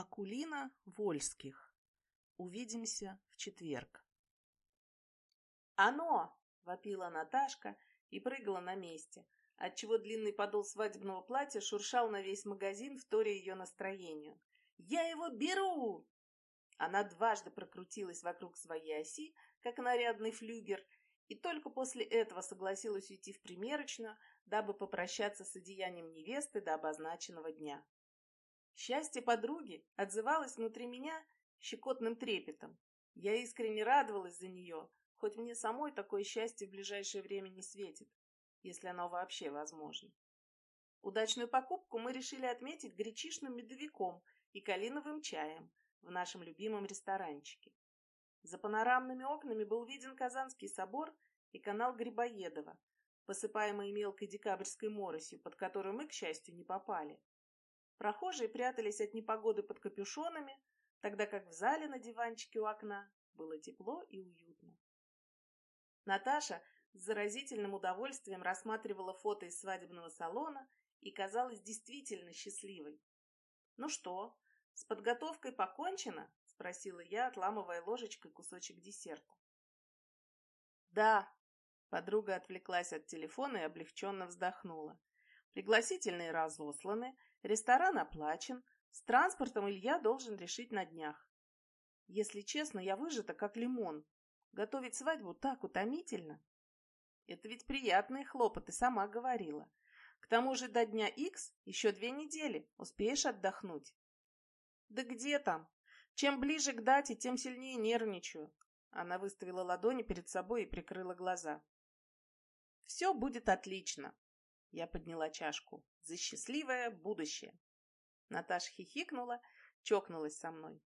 Акулина Вольских. Увидимся в четверг. «Оно!» — вопила Наташка и прыгала на месте, отчего длинный подол свадебного платья шуршал на весь магазин, вторя ее настроению. «Я его беру!» Она дважды прокрутилась вокруг своей оси, как нарядный флюгер, и только после этого согласилась уйти в примерочную, дабы попрощаться с одеянием невесты до обозначенного дня. Счастье подруги отзывалось внутри меня щекотным трепетом. Я искренне радовалась за нее, хоть мне самой такое счастье в ближайшее время не светит, если оно вообще возможно. Удачную покупку мы решили отметить гречишным медовиком и калиновым чаем в нашем любимом ресторанчике. За панорамными окнами был виден Казанский собор и канал Грибоедова, посыпаемый мелкой декабрьской моросью, под которую мы, к счастью, не попали. Прохожие прятались от непогоды под капюшонами, тогда как в зале на диванчике у окна было тепло и уютно. Наташа с заразительным удовольствием рассматривала фото из свадебного салона и казалась действительно счастливой. «Ну что, с подготовкой покончено?» — спросила я, отламывая ложечкой кусочек десерта. «Да», — подруга отвлеклась от телефона и облегченно вздохнула. «Пригласительные разосланы, Ресторан оплачен, с транспортом Илья должен решить на днях. Если честно, я выжата, как лимон. Готовить свадьбу так утомительно. Это ведь приятные хлопоты, сама говорила. К тому же до дня Х еще две недели, успеешь отдохнуть. Да где там? Чем ближе к дате, тем сильнее нервничаю. Она выставила ладони перед собой и прикрыла глаза. Все будет отлично. Я подняла чашку. За счастливое будущее. Наташа хихикнула, чокнулась со мной.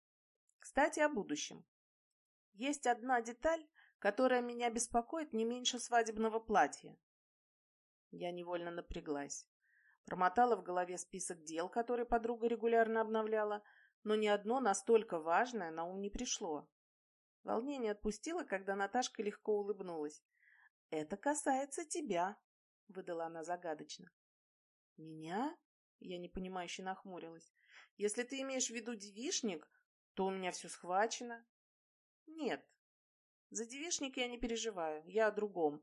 Кстати, о будущем. Есть одна деталь, которая меня беспокоит не меньше свадебного платья. Я невольно напряглась. Промотала в голове список дел, которые подруга регулярно обновляла, но ни одно настолько важное на ум не пришло. Волнение отпустило, когда Наташка легко улыбнулась. «Это касается тебя», — выдала она загадочно. «Меня?» — я непонимающе нахмурилась. «Если ты имеешь в виду девишник, то у меня все схвачено». «Нет, за девишник я не переживаю, я о другом».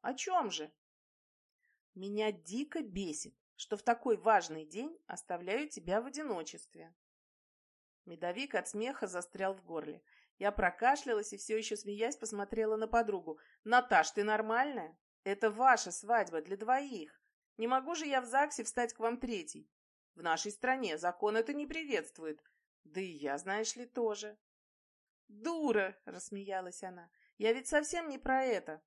«О чем же?» «Меня дико бесит, что в такой важный день оставляю тебя в одиночестве». Медовик от смеха застрял в горле. Я прокашлялась и все еще смеясь посмотрела на подругу. «Наташ, ты нормальная?» Это ваша свадьба для двоих. Не могу же я в ЗАГСе встать к вам третий. В нашей стране закон это не приветствует. Да и я, знаешь ли, тоже. Дура, рассмеялась она. Я ведь совсем не про это.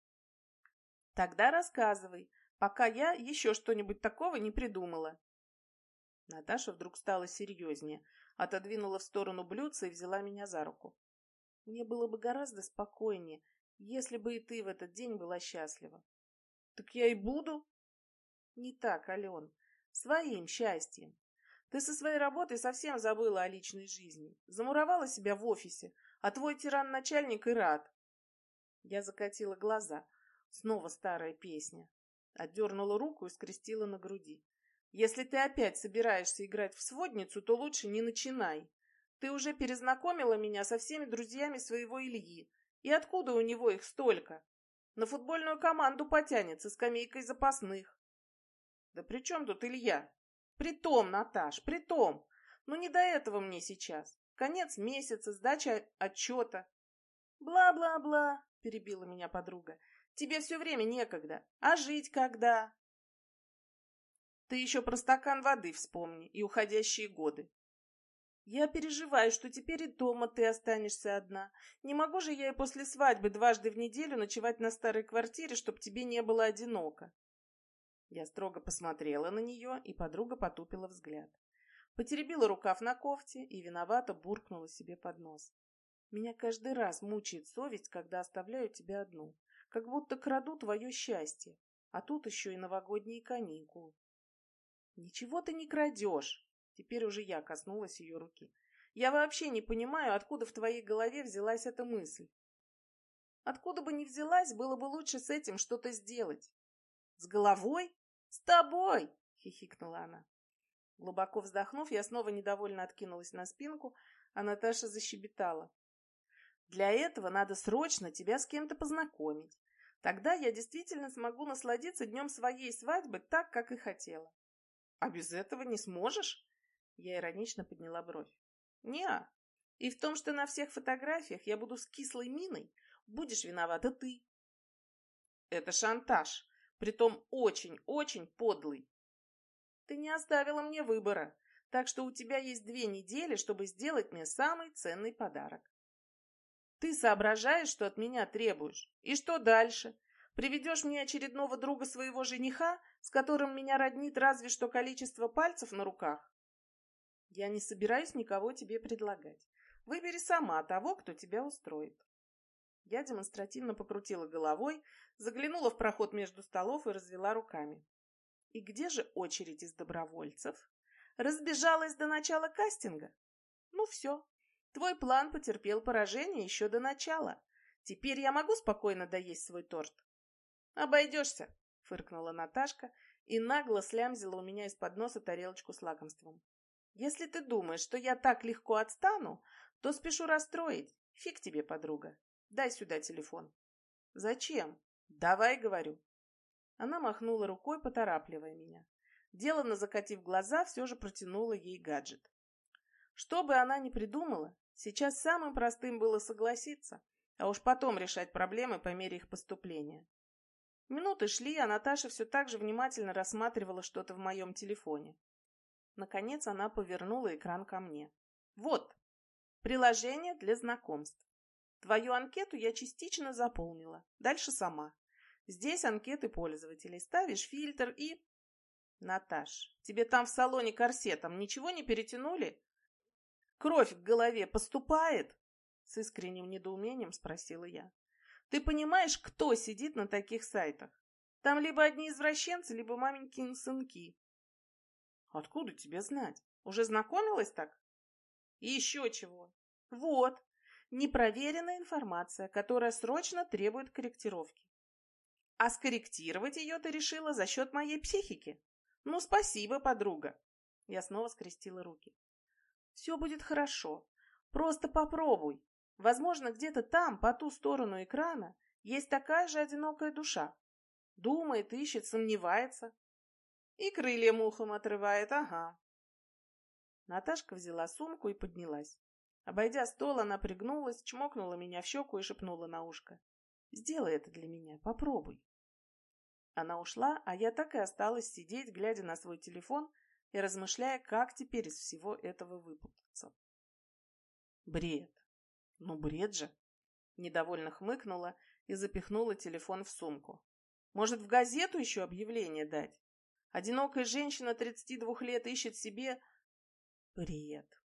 Тогда рассказывай, пока я еще что-нибудь такого не придумала. Наташа вдруг стала серьезнее, отодвинула в сторону блюдца и взяла меня за руку. Мне было бы гораздо спокойнее, если бы и ты в этот день была счастлива. Так я и буду. Не так, Ален. Своим счастьем. Ты со своей работой совсем забыла о личной жизни. Замуровала себя в офисе, а твой тиран-начальник и рад. Я закатила глаза. Снова старая песня. Отдернула руку и скрестила на груди. Если ты опять собираешься играть в сводницу, то лучше не начинай. Ты уже перезнакомила меня со всеми друзьями своего Ильи. И откуда у него их столько? На футбольную команду потянется скамейкой запасных. Да при чем тут Илья? Притом, Наташ, притом. Ну не до этого мне сейчас. Конец месяца, сдача отчета. Бла-бла-бла, перебила меня подруга. Тебе все время некогда. А жить когда? Ты еще про стакан воды вспомни и уходящие годы. Я переживаю, что теперь и дома ты останешься одна. Не могу же я и после свадьбы дважды в неделю ночевать на старой квартире, чтобы тебе не было одиноко. Я строго посмотрела на нее, и подруга потупила взгляд. Потеребила рукав на кофте и виновато буркнула себе под нос. Меня каждый раз мучает совесть, когда оставляю тебя одну. Как будто краду твое счастье. А тут еще и новогодние каникулы. Ничего ты не крадешь, Теперь уже я коснулась ее руки. Я вообще не понимаю, откуда в твоей голове взялась эта мысль. Откуда бы ни взялась, было бы лучше с этим что-то сделать. С головой? С тобой! Хихикнула она. Глубоко вздохнув, я снова недовольно откинулась на спинку, а Наташа защебетала. «Для этого надо срочно тебя с кем-то познакомить. Тогда я действительно смогу насладиться днем своей свадьбы так, как и хотела». «А без этого не сможешь?» Я иронично подняла бровь. «Не-а. И в том, что на всех фотографиях я буду с кислой миной, будешь виновата ты». «Это шантаж, притом очень-очень подлый. Ты не оставила мне выбора, так что у тебя есть две недели, чтобы сделать мне самый ценный подарок. Ты соображаешь, что от меня требуешь. И что дальше? Приведешь мне очередного друга своего жениха, с которым меня роднит разве что количество пальцев на руках? Я не собираюсь никого тебе предлагать. Выбери сама того, кто тебя устроит. Я демонстративно покрутила головой, заглянула в проход между столов и развела руками. И где же очередь из добровольцев? Разбежалась до начала кастинга? Ну все, твой план потерпел поражение еще до начала. Теперь я могу спокойно доесть свой торт? Обойдешься, фыркнула Наташка и нагло слямзила у меня из-под носа тарелочку с лакомством. Если ты думаешь, что я так легко отстану, то спешу расстроить. Фиг тебе, подруга. Дай сюда телефон. Зачем? Давай, говорю. Она махнула рукой, поторапливая меня. Делано закатив глаза, все же протянула ей гаджет. Что бы она ни придумала, сейчас самым простым было согласиться, а уж потом решать проблемы по мере их поступления. Минуты шли, а Наташа все так же внимательно рассматривала что-то в моем телефоне. Наконец она повернула экран ко мне. «Вот, приложение для знакомств. Твою анкету я частично заполнила. Дальше сама. Здесь анкеты пользователей. Ставишь фильтр и... Наташ, тебе там в салоне корсетом ничего не перетянули? Кровь в голове поступает? С искренним недоумением спросила я. Ты понимаешь, кто сидит на таких сайтах? Там либо одни извращенцы, либо маменькины сынки. Откуда тебе знать? Уже знакомилась так? И еще чего. Вот, непроверенная информация, которая срочно требует корректировки. А скорректировать ее ты решила за счет моей психики? Ну, спасибо, подруга. Я снова скрестила руки. Все будет хорошо. Просто попробуй. Возможно, где-то там, по ту сторону экрана, есть такая же одинокая душа. Думает, ищет, сомневается. И крылья мухом отрывает, ага. Наташка взяла сумку и поднялась. Обойдя стол, она пригнулась, чмокнула меня в щеку и шепнула на ушко. «Сделай это для меня, попробуй». Она ушла, а я так и осталась сидеть, глядя на свой телефон и размышляя, как теперь из всего этого выпутаться. Бред. Ну, бред же. Недовольно хмыкнула и запихнула телефон в сумку. Может, в газету еще объявление дать? Одинокая женщина 32 лет ищет себе... Бред.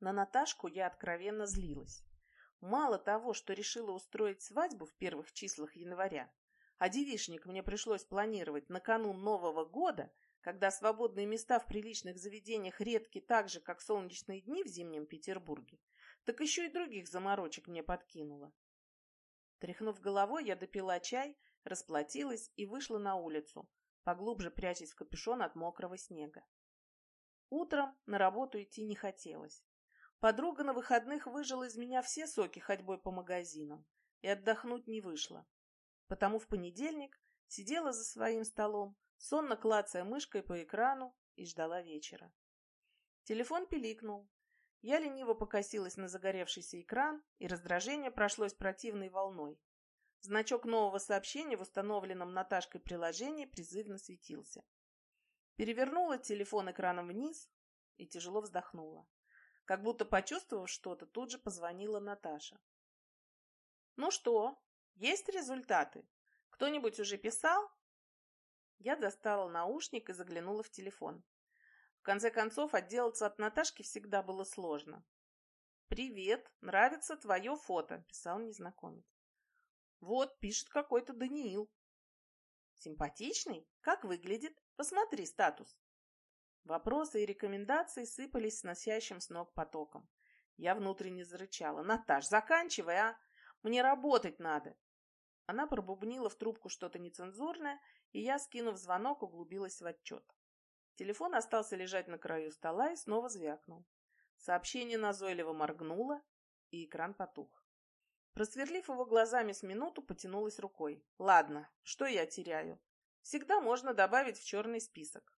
На Наташку я откровенно злилась. Мало того, что решила устроить свадьбу в первых числах января, а девишник мне пришлось планировать на канун Нового года, когда свободные места в приличных заведениях редки так же, как солнечные дни в зимнем Петербурге, так еще и других заморочек мне подкинула. Тряхнув головой, я допила чай, расплатилась и вышла на улицу, поглубже прячась в капюшон от мокрого снега. Утром на работу идти не хотелось. Подруга на выходных выжила из меня все соки ходьбой по магазинам, и отдохнуть не вышло потому в понедельник сидела за своим столом, сонно клацая мышкой по экрану и ждала вечера. Телефон пиликнул. Я лениво покосилась на загоревшийся экран, и раздражение прошлось противной волной. Значок нового сообщения в установленном Наташкой приложении призывно светился. Перевернула телефон экраном вниз и тяжело вздохнула. Как будто почувствовав что-то, тут же позвонила Наташа. «Ну что, есть результаты? Кто-нибудь уже писал? Я достала наушник и заглянула в телефон. В конце концов, отделаться от Наташки всегда было сложно. «Привет, нравится твое фото», — писал незнакомец. «Вот, пишет какой-то Даниил». «Симпатичный? Как выглядит? Посмотри статус». Вопросы и рекомендации сыпались с носящим с ног потоком. Я внутренне зарычала. «Наташ, заканчивай, а! Мне работать надо!» Она пробубнила в трубку что-то нецензурное, и я, скинув звонок, углубилась в отчет. Телефон остался лежать на краю стола и снова звякнул. Сообщение назойливо моргнуло, и экран потух. Просверлив его глазами с минуту, потянулась рукой. Ладно, что я теряю? Всегда можно добавить в черный список.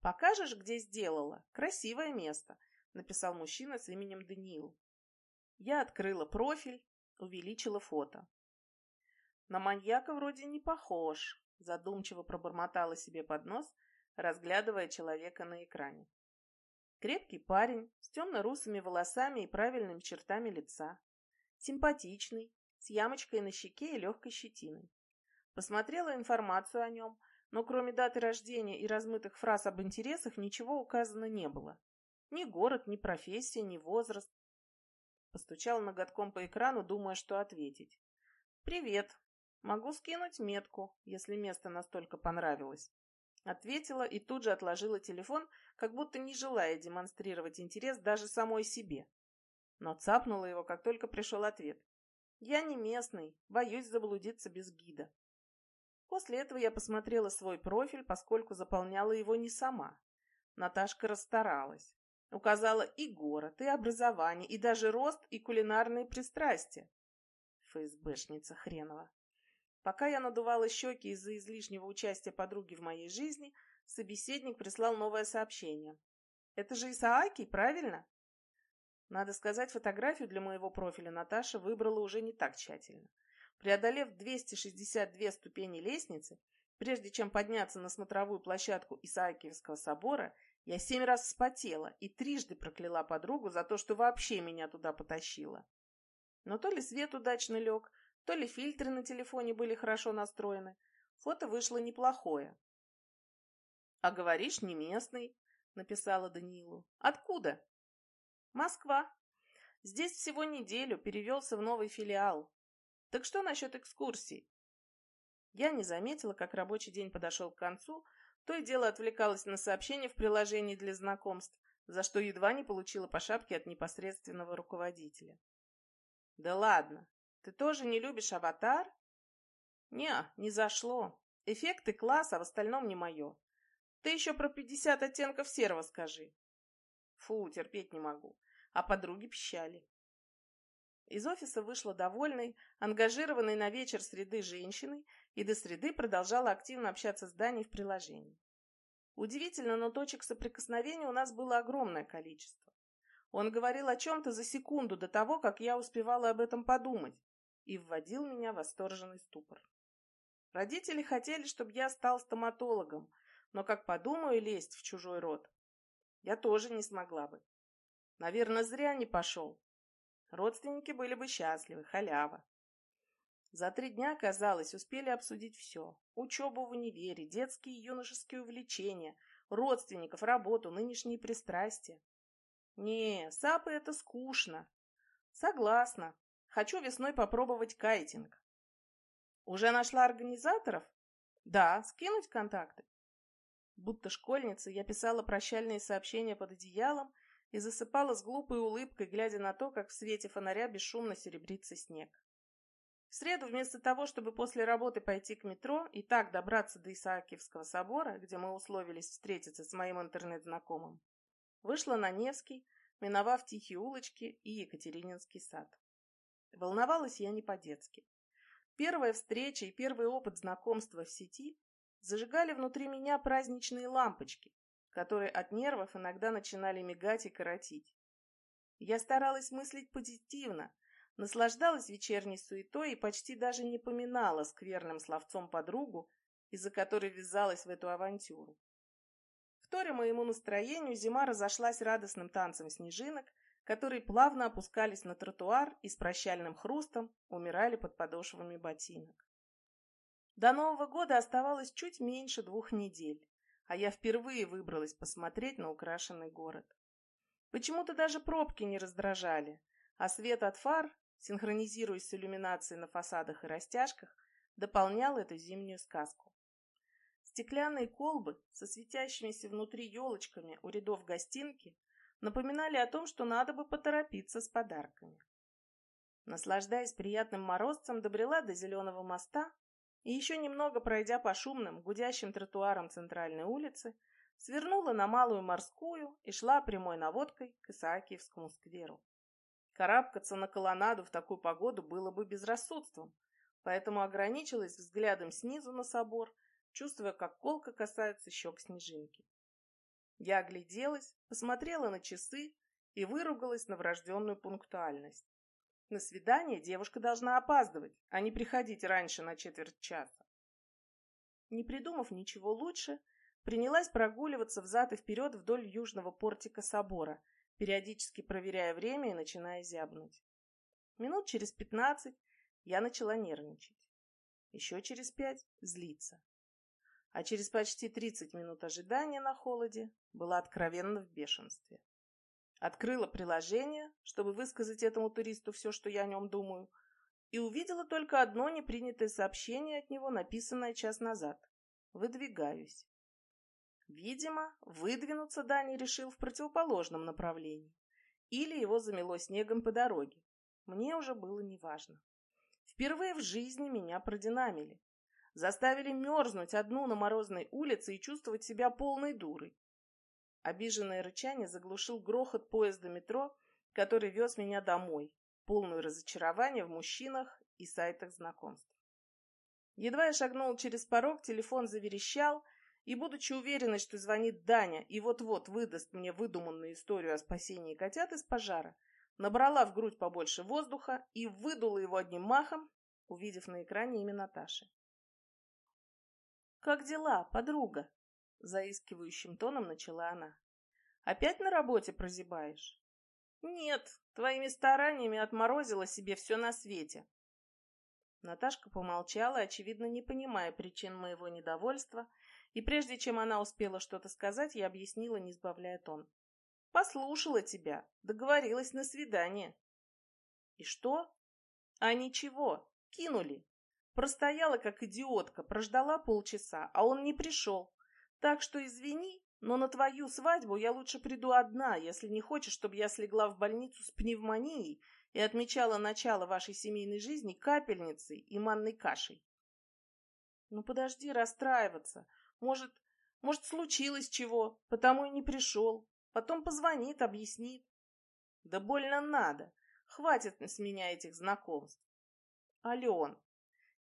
«Покажешь, где сделала? Красивое место», — написал мужчина с именем Даниил. Я открыла профиль, увеличила фото. На маньяка вроде не похож, задумчиво пробормотала себе под нос, разглядывая человека на экране. Крепкий парень с темно-русыми волосами и правильными чертами лица. Симпатичный, с ямочкой на щеке и легкой щетиной. Посмотрела информацию о нем, но кроме даты рождения и размытых фраз об интересах ничего указано не было. Ни город, ни профессия, ни возраст. Постучала ноготком по экрану, думая, что ответить. «Привет. Могу скинуть метку, если место настолько понравилось». Ответила и тут же отложила телефон, как будто не желая демонстрировать интерес даже самой себе. Но цапнула его, как только пришел ответ. «Я не местный, боюсь заблудиться без гида». После этого я посмотрела свой профиль, поскольку заполняла его не сама. Наташка расстаралась. Указала и город, и образование, и даже рост, и кулинарные пристрастия. ФСБшница хренова. Пока я надувала щеки из-за излишнего участия подруги в моей жизни, собеседник прислал новое сообщение. «Это же Исааки, правильно?» Надо сказать, фотографию для моего профиля Наташа выбрала уже не так тщательно. Преодолев 262 ступени лестницы, прежде чем подняться на смотровую площадку Исаакиевского собора, я семь раз вспотела и трижды прокляла подругу за то, что вообще меня туда потащила. Но то ли свет удачно лег, то ли фильтры на телефоне были хорошо настроены. Фото вышло неплохое. — А говоришь, не местный, — написала Даниилу. — Откуда? — Москва. Здесь всего неделю, перевелся в новый филиал. Так что насчет экскурсий? Я не заметила, как рабочий день подошел к концу, то и дело отвлекалась на сообщения в приложении для знакомств, за что едва не получила по шапке от непосредственного руководителя. «Да ладно, ты тоже не любишь аватар?» «Не, не зашло. Эффекты класс, а в остальном не мое. Ты еще про пятьдесят оттенков серого скажи». «Фу, терпеть не могу». А подруги пищали. Из офиса вышла довольной, ангажированной на вечер среды женщиной и до среды продолжала активно общаться с Даней в приложении. Удивительно, но точек соприкосновения у нас было огромное количество. Он говорил о чем-то за секунду до того, как я успевала об этом подумать, и вводил меня в восторженный ступор. Родители хотели, чтобы я стал стоматологом, но как подумаю лезть в чужой род, я тоже не смогла бы. Наверное, зря не пошел. Родственники были бы счастливы, халява. За три дня, казалось, успели обсудить все. Учебу в универе, детские и юношеские увлечения, родственников, работу, нынешние пристрастия. Не, САПы это скучно. Согласна. Хочу весной попробовать кайтинг. Уже нашла организаторов? Да, скинуть контакты. Будто школьница, я писала прощальные сообщения под одеялом и засыпала с глупой улыбкой, глядя на то, как в свете фонаря бесшумно серебрится снег. В среду вместо того, чтобы после работы пойти к метро и так добраться до Исаакиевского собора, где мы условились встретиться с моим интернет-знакомым, вышла на Невский, миновав тихие улочки и Екатерининский сад. Волновалась я не по-детски. Первая встреча и первый опыт знакомства в сети зажигали внутри меня праздничные лампочки, которые от нервов иногда начинали мигать и коротить. Я старалась мыслить позитивно, наслаждалась вечерней суетой и почти даже не поминала скверным словцом подругу, из-за которой ввязалась в эту авантюру. Вторя моему настроению, зима разошлась радостным танцем снежинок, которые плавно опускались на тротуар и с прощальным хрустом умирали под подошвами ботинок. До Нового года оставалось чуть меньше двух недель а я впервые выбралась посмотреть на украшенный город. Почему-то даже пробки не раздражали, а свет от фар, синхронизируясь с иллюминацией на фасадах и растяжках, дополнял эту зимнюю сказку. Стеклянные колбы со светящимися внутри елочками у рядов гостинки напоминали о том, что надо бы поторопиться с подарками. Наслаждаясь приятным морозцем, добрела до зеленого моста и еще немного пройдя по шумным, гудящим тротуарам центральной улицы, свернула на Малую Морскую и шла прямой наводкой к Исаакиевскому скверу. Карабкаться на колоннаду в такую погоду было бы безрассудством, поэтому ограничилась взглядом снизу на собор, чувствуя, как колко касается щек снежинки. Я огляделась, посмотрела на часы и выругалась на врожденную пунктуальность. На свидание девушка должна опаздывать, а не приходить раньше на четверть часа. Не придумав ничего лучше, принялась прогуливаться взад и вперед вдоль южного портика собора, периодически проверяя время и начиная зябнуть. Минут через пятнадцать я начала нервничать. Еще через пять — злиться. А через почти тридцать минут ожидания на холоде была откровенно в бешенстве. Открыла приложение, чтобы высказать этому туристу все, что я о нем думаю, и увидела только одно непринятое сообщение от него, написанное час назад. «Выдвигаюсь». Видимо, выдвинуться Дани решил в противоположном направлении. Или его замело снегом по дороге. Мне уже было неважно. Впервые в жизни меня продинамили. Заставили мерзнуть одну на морозной улице и чувствовать себя полной дурой. Обиженное рычание заглушил грохот поезда метро, который вез меня домой, полную разочарования в мужчинах и сайтах знакомств. Едва я шагнул через порог, телефон заверещал — и, будучи уверенной, что звонит Даня и вот-вот выдаст мне выдуманную историю о спасении котят из пожара, набрала в грудь побольше воздуха и выдула его одним махом, увидев на экране имя Наташи. «Как дела, подруга?» — заискивающим тоном начала она. «Опять на работе прозябаешь?» «Нет, твоими стараниями отморозила себе все на свете». Наташка помолчала, очевидно, не понимая причин моего недовольства, и прежде чем она успела что-то сказать, я объяснила, не сбавляя тон. «Послушала тебя, договорилась на свидание». «И что?» «А ничего, кинули. Простояла, как идиотка, прождала полчаса, а он не пришел. Так что извини, но на твою свадьбу я лучше приду одна, если не хочешь, чтобы я слегла в больницу с пневмонией и отмечала начало вашей семейной жизни капельницей и манной кашей. Ну подожди расстраиваться. Может, может, случилось чего, потому и не пришел. Потом позвонит, объяснит. Да больно надо. Хватит с меня этих знакомств. Ален,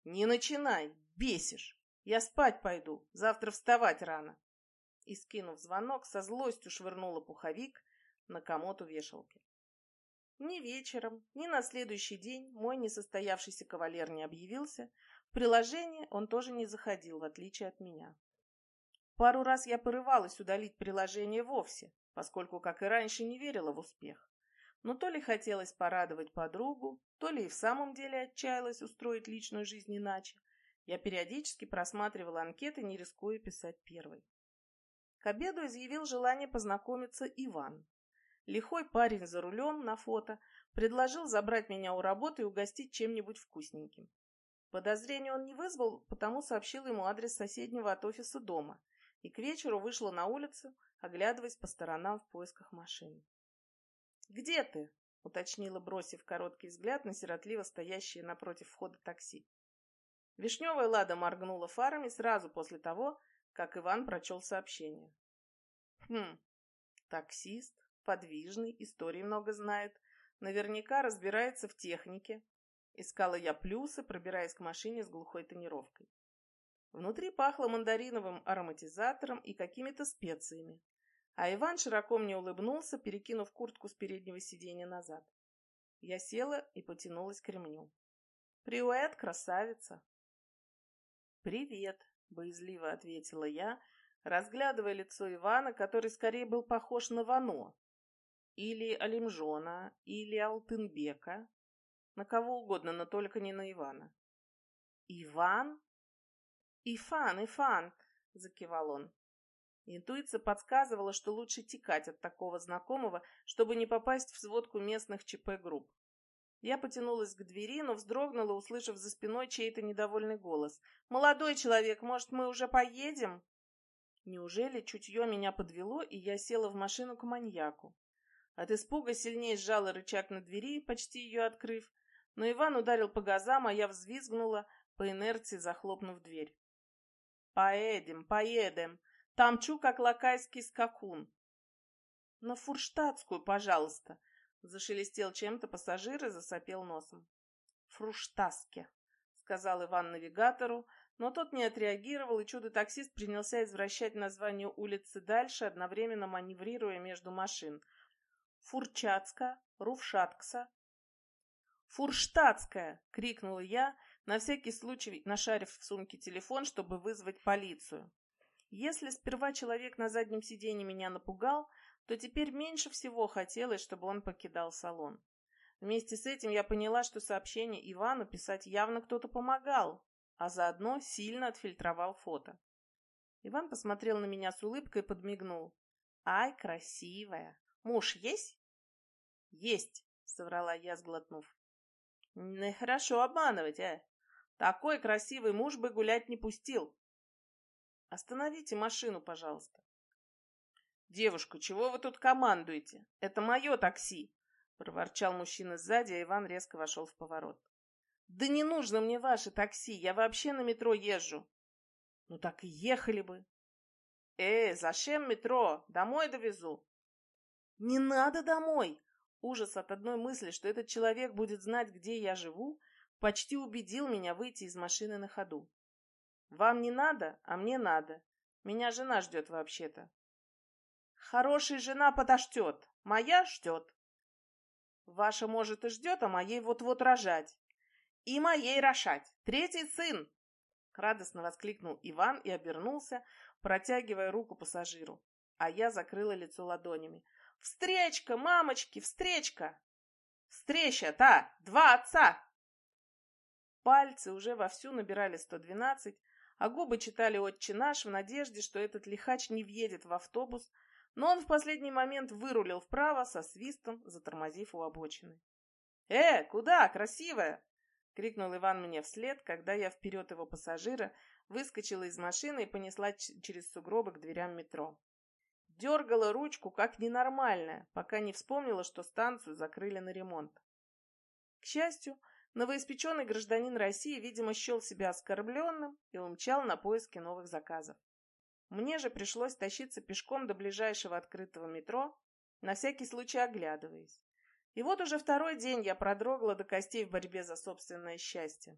не начинай, бесишь. Я спать пойду, завтра вставать рано. И, скинув звонок, со злостью швырнула пуховик на комод у вешалки. Ни вечером, ни на следующий день мой несостоявшийся кавалер не объявился. В приложение он тоже не заходил, в отличие от меня. Пару раз я порывалась удалить приложение вовсе, поскольку, как и раньше, не верила в успех. Но то ли хотелось порадовать подругу, то ли и в самом деле отчаялась устроить личную жизнь иначе. Я периодически просматривала анкеты, не рискуя писать первой. К обеду изъявил желание познакомиться Иван. Лихой парень за рулем на фото предложил забрать меня у работы и угостить чем-нибудь вкусненьким. Подозрения он не вызвал, потому сообщил ему адрес соседнего от офиса дома – и к вечеру вышла на улицу, оглядываясь по сторонам в поисках машины. «Где ты?» — уточнила, бросив короткий взгляд на сиротливо стоящее напротив входа такси. Вишневая Лада моргнула фарами сразу после того, как Иван прочел сообщение. «Хм, таксист, подвижный, истории много знает, наверняка разбирается в технике». Искала я плюсы, пробираясь к машине с глухой тонировкой. Внутри пахло мандариновым ароматизатором и какими-то специями. А Иван широко мне улыбнулся, перекинув куртку с переднего сиденья назад. Я села и потянулась к ремню. «Привет, красавица!» «Привет!» — боязливо ответила я, разглядывая лицо Ивана, который скорее был похож на Вано. Или Алимжона, или Алтынбека. На кого угодно, но только не на Ивана. «Иван?» «Ифан, Ифан!» — закивал он. Интуиция подсказывала, что лучше текать от такого знакомого, чтобы не попасть в сводку местных ЧП-групп. Я потянулась к двери, но вздрогнула, услышав за спиной чей-то недовольный голос. «Молодой человек, может, мы уже поедем?» Неужели чутье меня подвело, и я села в машину к маньяку? От испуга сильнее сжала рычаг на двери, почти ее открыв, но Иван ударил по газам, а я взвизгнула, по инерции захлопнув дверь. «Поедем, поедем. Тамчу, как лакайский скакун. На фурштадтскую, пожалуйста, зашелестел чем-то пассажир и засопел носом. Фруштаске, сказал Иван навигатору, но тот не отреагировал, и чудо-таксист принялся извращать название улицы дальше, одновременно маневрируя между машин. Фурчатска, Руфшаткса. «Фурштадтская!» — крикнула я, на всякий случай нашарив в сумке телефон, чтобы вызвать полицию. Если сперва человек на заднем сиденье меня напугал, то теперь меньше всего хотелось, чтобы он покидал салон. Вместе с этим я поняла, что сообщение Ивану писать явно кто-то помогал, а заодно сильно отфильтровал фото. Иван посмотрел на меня с улыбкой и подмигнул. «Ай, красивая! Муж есть?» «Есть», — соврала я, сглотнув. «Нехорошо обманывать, э! Такой красивый муж бы гулять не пустил!» «Остановите машину, пожалуйста!» «Девушка, чего вы тут командуете? Это мое такси!» — проворчал мужчина сзади, а Иван резко вошел в поворот. «Да не нужно мне ваше такси, я вообще на метро езжу». «Ну так и ехали бы». «Э, зачем метро? Домой довезу». «Не надо домой!» Ужас от одной мысли, что этот человек будет знать, где я живу, почти убедил меня выйти из машины на ходу. «Вам не надо, а мне надо. Меня жена ждет вообще-то». «Хорошая жена подождет, моя ждет». «Ваша, может, и ждет, а моей вот-вот рожать». И моей рошать. Третий сын!» Радостно воскликнул Иван и обернулся, протягивая руку пассажиру. А я закрыла лицо ладонями. «Встречка, мамочки, встречка!» «Встреча, та! Два отца!» Пальцы уже вовсю набирали 112, а губы читали «Отче наш» в надежде, что этот лихач не въедет в автобус, но он в последний момент вырулил вправо со свистом, затормозив у обочины. «Э, куда, красивая?» крикнул Иван мне вслед, когда я вперед его пассажира выскочила из машины и понесла через сугробы к дверям метро. Дергала ручку, как ненормальная, пока не вспомнила, что станцию закрыли на ремонт. К счастью, новоиспеченный гражданин России, видимо, счел себя оскорбленным и умчал на поиски новых заказов. Мне же пришлось тащиться пешком до ближайшего открытого метро, на всякий случай оглядываясь. И вот уже второй день я продрогла до костей в борьбе за собственное счастье.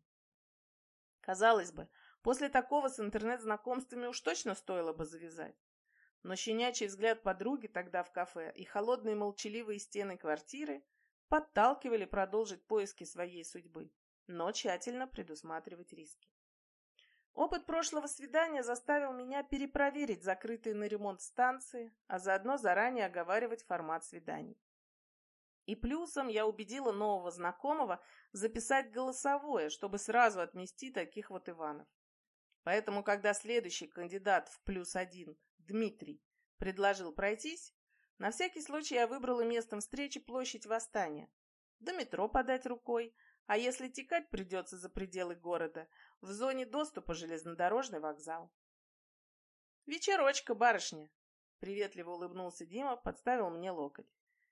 Казалось бы, после такого с интернет-знакомствами уж точно стоило бы завязать. Но щенячий взгляд подруги тогда в кафе и холодные молчаливые стены квартиры подталкивали продолжить поиски своей судьбы, но тщательно предусматривать риски. Опыт прошлого свидания заставил меня перепроверить закрытые на ремонт станции, а заодно заранее оговаривать формат свиданий. И плюсом я убедила нового знакомого записать голосовое, чтобы сразу отмести таких вот Иванов. Поэтому, когда следующий кандидат в плюс один, Дмитрий, предложил пройтись, на всякий случай я выбрала местом встречи площадь Восстания. До метро подать рукой, а если текать придется за пределы города, в зоне доступа железнодорожный вокзал. «Вечерочка, барышня!» — приветливо улыбнулся Дима, подставил мне локоть.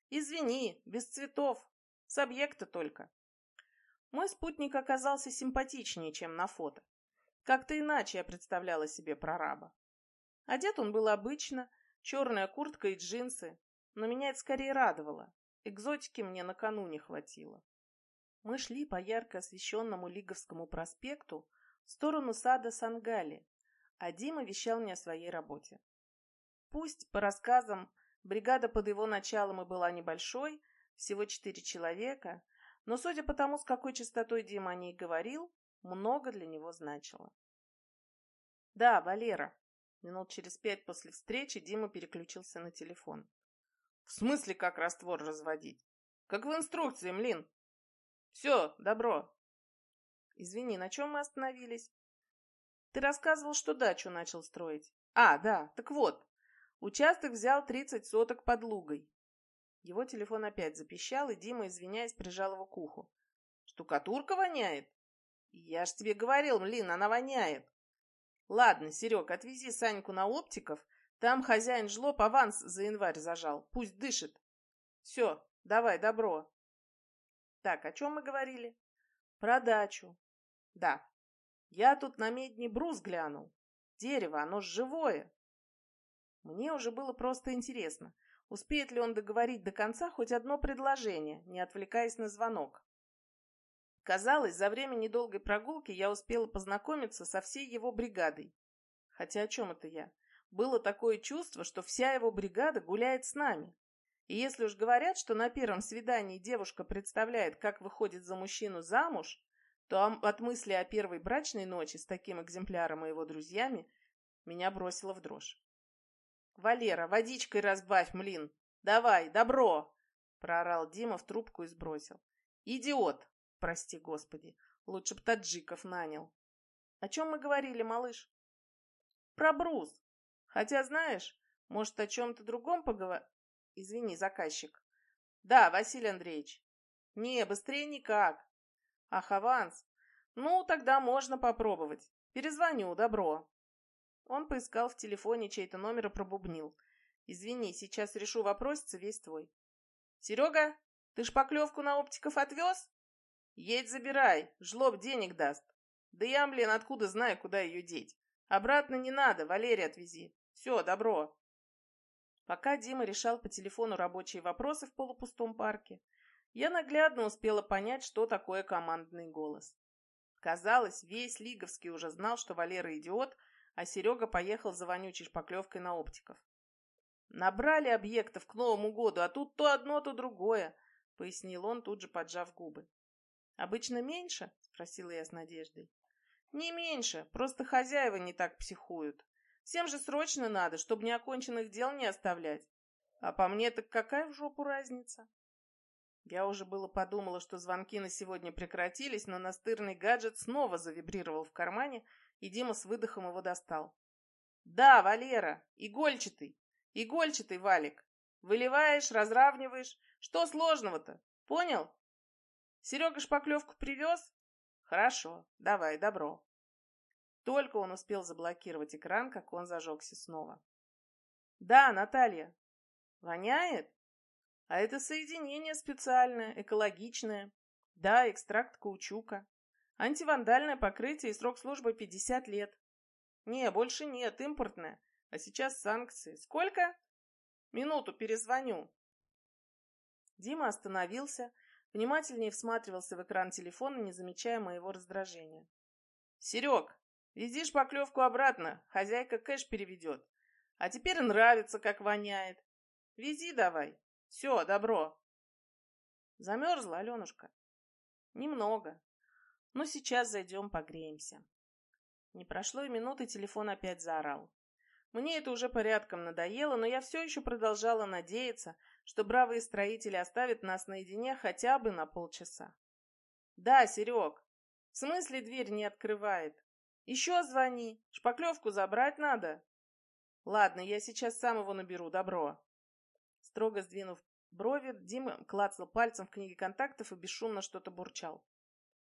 Извини, без цветов. С объекта только. Мой спутник оказался симпатичнее, чем на фото. Как-то иначе я представляла себе прораба. Одет он был обычно, черная куртка и джинсы, но меня это скорее радовало. Экзотики мне накануне хватило. Мы шли по ярко освещенному Лиговскому проспекту в сторону сада Сангали, а Дима вещал мне о своей работе. Пусть, по рассказам, Бригада под его началом и была небольшой, всего четыре человека, но, судя по тому, с какой частотой Дима о ней говорил, много для него значило. «Да, Валера». Минут через пять после встречи Дима переключился на телефон. «В смысле, как раствор разводить? Как в инструкции, млин. Все, добро». «Извини, на чем мы остановились?» «Ты рассказывал, что дачу начал строить». «А, да, так вот, Участок взял 30 соток под лугой. Его телефон опять запищал, и Дима, извиняясь, прижал его к уху. «Штукатурка воняет?» «Я ж тебе говорил, Млин, она воняет!» «Ладно, Серег, отвези Саньку на оптиков, там хозяин жлоб аванс за январь зажал, пусть дышит. Все, давай, добро!» «Так, о чем мы говорили?» «Про дачу». «Да. Я тут на медне брус глянул. Дерево, оно живое. Мне уже было просто интересно, успеет ли он договорить до конца хоть одно предложение, не отвлекаясь на звонок. Казалось, за время недолгой прогулки я успела познакомиться со всей его бригадой. Хотя о чем это я? Было такое чувство, что вся его бригада гуляет с нами. И если уж говорят, что на первом свидании девушка представляет, как выходит за мужчину замуж, то от мысли о первой брачной ночи с таким экземпляром и его друзьями меня бросило в дрожь. «Валера, водичкой разбавь, млин! Давай, добро!» — проорал Дима в трубку и сбросил. «Идиот! Прости, Господи, лучше б таджиков нанял. О чем мы говорили, малыш? Про брус. Хотя, знаешь, может, о чем-то другом поговор... Извини, заказчик. Да, Василий Андреевич. Не, быстрее никак. Ах, аванс. Ну, тогда можно попробовать. Перезвоню, добро. Он поискал в телефоне чей-то номер и пробубнил. Извини, сейчас решу вопроситься весь твой. Серега, ты шпаклевку на оптиков отвез? Едь забирай, жлоб денег даст. Да я, блин, откуда знаю, куда ее деть. Обратно не надо, Валерий отвези. Все, добро. Пока Дима решал по телефону рабочие вопросы в полупустом парке, я наглядно успела понять, что такое командный голос. Казалось, весь Лиговский уже знал, что Валера идиот, а Серега поехал за вонючей шпаклевкой на оптиков. Набрали объектов к Новому году, а тут то одно, то другое, пояснил он, тут же поджав губы. «Обычно меньше?» — спросила я с надеждой. «Не меньше, просто хозяева не так психуют. Всем же срочно надо, чтобы неоконченных дел не оставлять. А по мне так какая в жопу разница?» Я уже было подумала, что звонки на сегодня прекратились, но настырный гаджет снова завибрировал в кармане, и Дима с выдохом его достал. «Да, Валера, игольчатый, игольчатый валик. Выливаешь, разравниваешь. Что сложного-то? Понял?» Серега шпаклевку привез? Хорошо, давай, добро. Только он успел заблокировать экран, как он зажегся снова. Да, Наталья. Воняет? А это соединение специальное, экологичное. Да, экстракт каучука. Антивандальное покрытие и срок службы 50 лет. Не, больше нет, импортное. А сейчас санкции. Сколько? Минуту, перезвоню. Дима остановился, Внимательнее всматривался в экран телефона, не замечая моего раздражения. «Серег, вези шпаклевку обратно, хозяйка кэш переведет. А теперь нравится, как воняет. Вези давай. Все, добро». Замерзла, Аленушка? Немного. Но сейчас зайдем погреемся. Не прошло и минуты, телефон опять заорал. Мне это уже порядком надоело, но я все еще продолжала надеяться, что бравые строители оставят нас наедине хотя бы на полчаса. Да, Серег. В смысле дверь не открывает? Еще звони. Шпаклевку забрать надо. Ладно, я сейчас сам его наберу, добро. Строго сдвинув брови, Дима клацал пальцем в книге контактов и бесшумно что-то бурчал.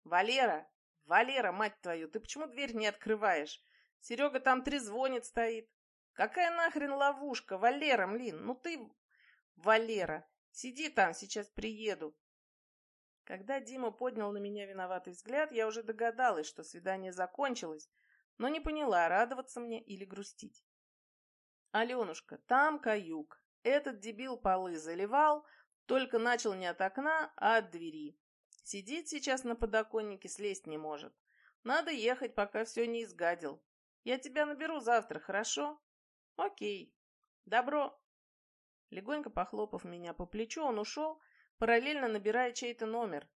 «Валера! Валера, мать твою, ты почему дверь не открываешь? Серега там трезвонит стоит. Какая нахрен ловушка? Валера, млин, ну ты Валера, сиди там, сейчас приеду. Когда Дима поднял на меня виноватый взгляд, я уже догадалась, что свидание закончилось, но не поняла, радоваться мне или грустить. Аленушка, там каюк. Этот дебил полы заливал, только начал не от окна, а от двери. Сидит сейчас на подоконнике, слезть не может. Надо ехать, пока все не изгадил. Я тебя наберу завтра, хорошо? Окей. Добро. Легонько похлопав меня по плечу, он ушел, параллельно набирая чей-то номер,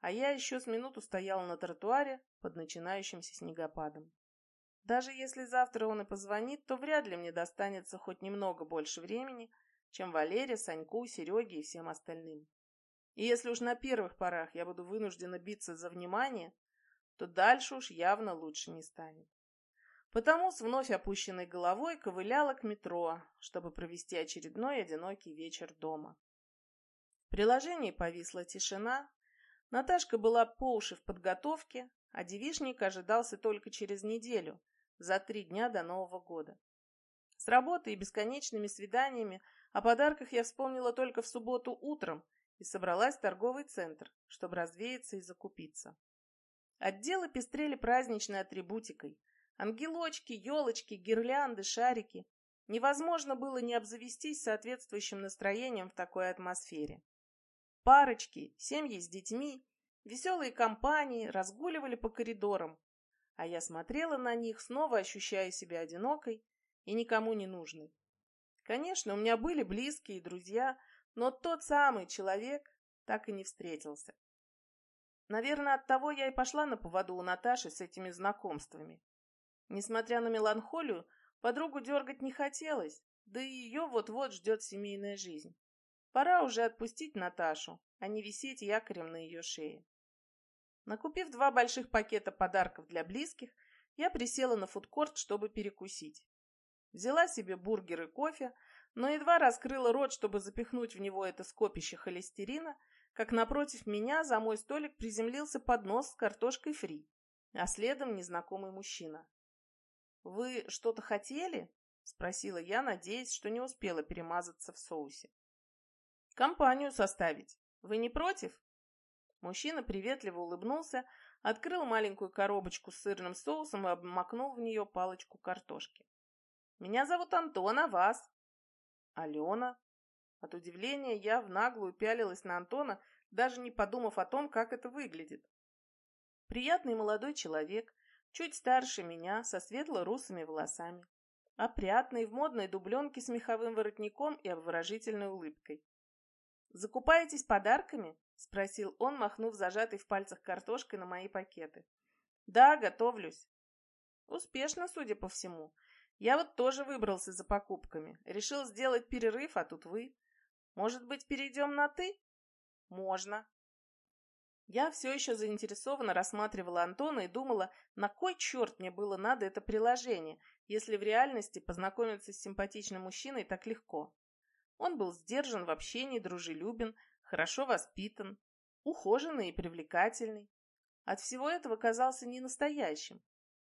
а я еще с минуту стояла на тротуаре под начинающимся снегопадом. Даже если завтра он и позвонит, то вряд ли мне достанется хоть немного больше времени, чем Валере, Саньку, Сереге и всем остальным. И если уж на первых порах я буду вынуждена биться за внимание, то дальше уж явно лучше не станет. Потому с вновь опущенной головой ковыляла к метро, чтобы провести очередной одинокий вечер дома. В приложении повисла тишина. Наташка была по уши в подготовке, а девишник ожидался только через неделю, за три дня до Нового года. С работой и бесконечными свиданиями о подарках я вспомнила только в субботу утром и собралась в торговый центр, чтобы развеяться и закупиться. Отделы пестрели праздничной атрибутикой – Ангелочки, елочки, гирлянды, шарики. Невозможно было не обзавестись соответствующим настроением в такой атмосфере. Парочки, семьи с детьми, веселые компании разгуливали по коридорам, а я смотрела на них, снова ощущая себя одинокой и никому не нужной. Конечно, у меня были близкие друзья, но тот самый человек так и не встретился. Наверное, оттого я и пошла на поводу у Наташи с этими знакомствами. Несмотря на меланхолию, подругу дергать не хотелось, да и ее вот-вот ждет семейная жизнь. Пора уже отпустить Наташу, а не висеть якорем на ее шее. Накупив два больших пакета подарков для близких, я присела на фудкорт, чтобы перекусить. Взяла себе бургер и кофе, но едва раскрыла рот, чтобы запихнуть в него это скопище холестерина, как напротив меня за мой столик приземлился поднос с картошкой фри, а следом незнакомый мужчина. «Вы что-то хотели?» — спросила я, надеясь, что не успела перемазаться в соусе. «Компанию составить. Вы не против?» Мужчина приветливо улыбнулся, открыл маленькую коробочку с сырным соусом и обмакнул в нее палочку картошки. «Меня зовут Антон, а вас?» «Алена». От удивления я в наглую пялилась на Антона, даже не подумав о том, как это выглядит. Приятный молодой человек, чуть старше меня, со светло-русыми волосами. Опрятный, в модной дубленке с меховым воротником и обворожительной улыбкой. «Закупаетесь подарками?» — спросил он, махнув зажатой в пальцах картошкой на мои пакеты. «Да, готовлюсь». «Успешно, судя по всему. Я вот тоже выбрался за покупками. Решил сделать перерыв, а тут вы. Может быть, перейдем на «ты»?» «Можно». Я все еще заинтересованно рассматривала Антона и думала, на кой черт мне было надо это приложение, если в реальности познакомиться с симпатичным мужчиной так легко. Он был сдержан в общении, дружелюбен, хорошо воспитан, ухоженный и привлекательный. От всего этого казался ненастоящим.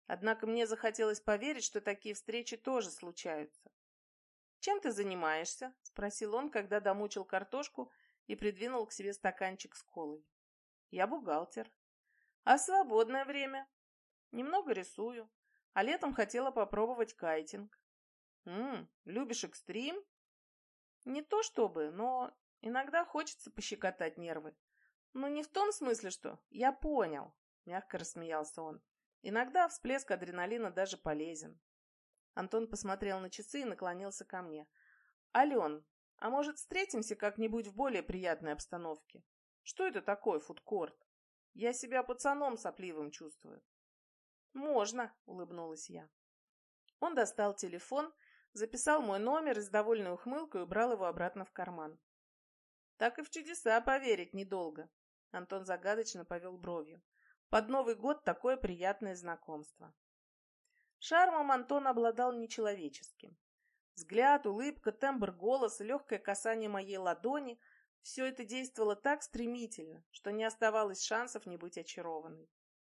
Однако мне захотелось поверить, что такие встречи тоже случаются. «Чем ты занимаешься?» – спросил он, когда домучил картошку и придвинул к себе стаканчик с колой. «Я бухгалтер». «А свободное время?» «Немного рисую, а летом хотела попробовать кайтинг». «Ммм, любишь экстрим?» Не то чтобы, но иногда хочется пощекотать нервы. Ну, не в том смысле, что «я понял», — мягко рассмеялся он. Иногда всплеск адреналина даже полезен. Антон посмотрел на часы и наклонился ко мне. «Ален, а может, встретимся как-нибудь в более приятной обстановке? Что это такое, фудкорт? Я себя пацаном сопливым чувствую». «Можно», — улыбнулась я. Он достал телефон записал мой номер с довольной ухмылкой убрал его обратно в карман. Так и в чудеса поверить недолго. Антон загадочно повел бровью. Под Новый год такое приятное знакомство. Шармом Антон обладал нечеловеческим. Взгляд, улыбка, тембр голоса, легкое касание моей ладони – все это действовало так стремительно, что не оставалось шансов не быть очарованной.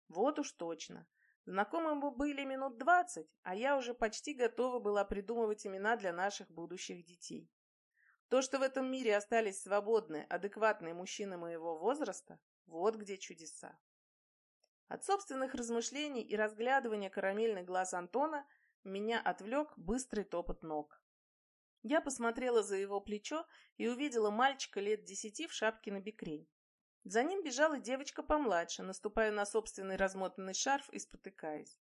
Вот уж точно. Знакомы мы были минут двадцать, а я уже почти готова была придумывать имена для наших будущих детей. То, что в этом мире остались свободные, адекватные мужчины моего возраста, вот где чудеса. От собственных размышлений и разглядывания карамельных глаз Антона меня отвлек быстрый топот ног. Я посмотрела за его плечо и увидела мальчика лет десяти в шапке на бекрень. За ним бежала девочка помладше, наступая на собственный размотанный шарф и спотыкаясь.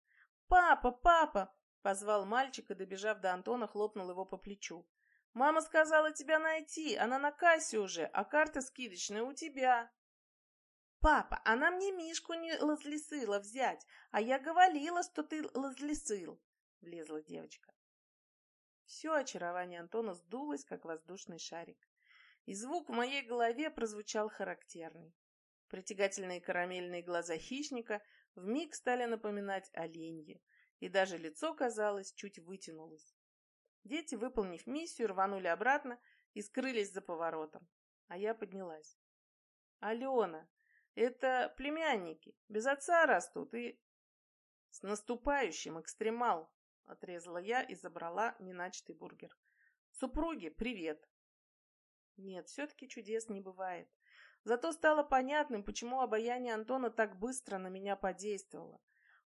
«Папа, папа!» — позвал мальчик и, добежав до Антона, хлопнул его по плечу. «Мама сказала тебя найти, она на кассе уже, а карта скидочная у тебя». «Папа, она мне Мишку не лазлисыла взять, а я говорила, что ты лазлисыл», — влезла девочка. Все очарование Антона сдулось, как воздушный шарик и звук в моей голове прозвучал характерный. Притягательные карамельные глаза хищника вмиг стали напоминать оленьи, и даже лицо, казалось, чуть вытянулось. Дети, выполнив миссию, рванули обратно и скрылись за поворотом, а я поднялась. «Алена, это племянники, без отца растут и...» «С наступающим, экстремал!» — отрезала я и забрала неначатый бургер. «Супруги, привет! Нет, все-таки чудес не бывает. Зато стало понятным, почему обаяние Антона так быстро на меня подействовало.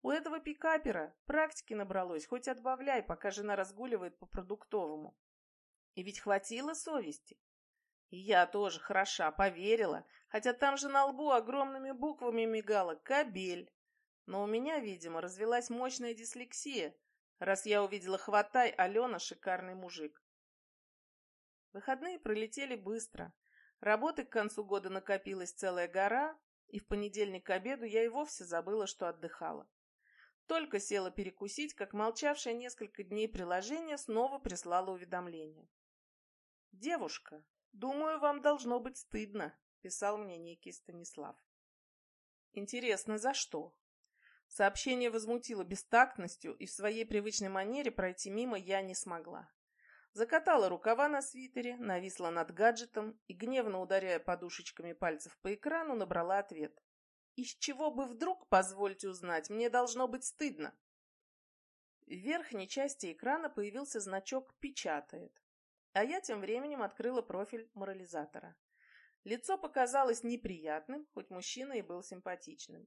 У этого пикапера практики набралось, хоть отбавляй, пока жена разгуливает по продуктовому. И ведь хватило совести. И я тоже хороша, поверила, хотя там же на лбу огромными буквами мигала «Кабель». Но у меня, видимо, развелась мощная дислексия, раз я увидела «Хватай, Алена, шикарный мужик». Выходные пролетели быстро. Работы к концу года накопилась целая гора, и в понедельник к обеду я и вовсе забыла, что отдыхала. Только села перекусить, как молчавшее несколько дней приложение снова прислало уведомление. «Девушка, думаю, вам должно быть стыдно», — писал мне некий Станислав. Интересно, за что? Сообщение возмутило бестактностью, и в своей привычной манере пройти мимо я не смогла. Закатала рукава на свитере, нависла над гаджетом и, гневно ударяя подушечками пальцев по экрану, набрала ответ. Из чего бы вдруг, позвольте узнать, мне должно быть стыдно? В верхней части экрана появился значок «Печатает». А я тем временем открыла профиль морализатора. Лицо показалось неприятным, хоть мужчина и был симпатичным.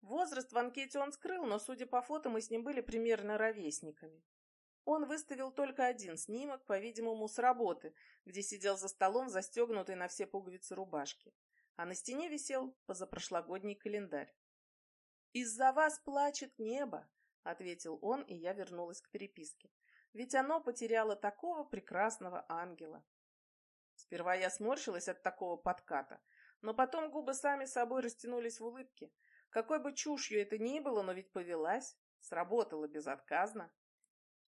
Возраст в анкете он скрыл, но, судя по фото, мы с ним были примерно ровесниками. Он выставил только один снимок, по-видимому, с работы, где сидел за столом, застегнутый на все пуговицы рубашки. А на стене висел позапрошлогодний календарь. «Из-за вас плачет небо», — ответил он, и я вернулась к переписке. «Ведь оно потеряло такого прекрасного ангела». Сперва я сморщилась от такого подката, но потом губы сами собой растянулись в улыбке. Какой бы чушью это ни было, но ведь повелась, сработала безотказно.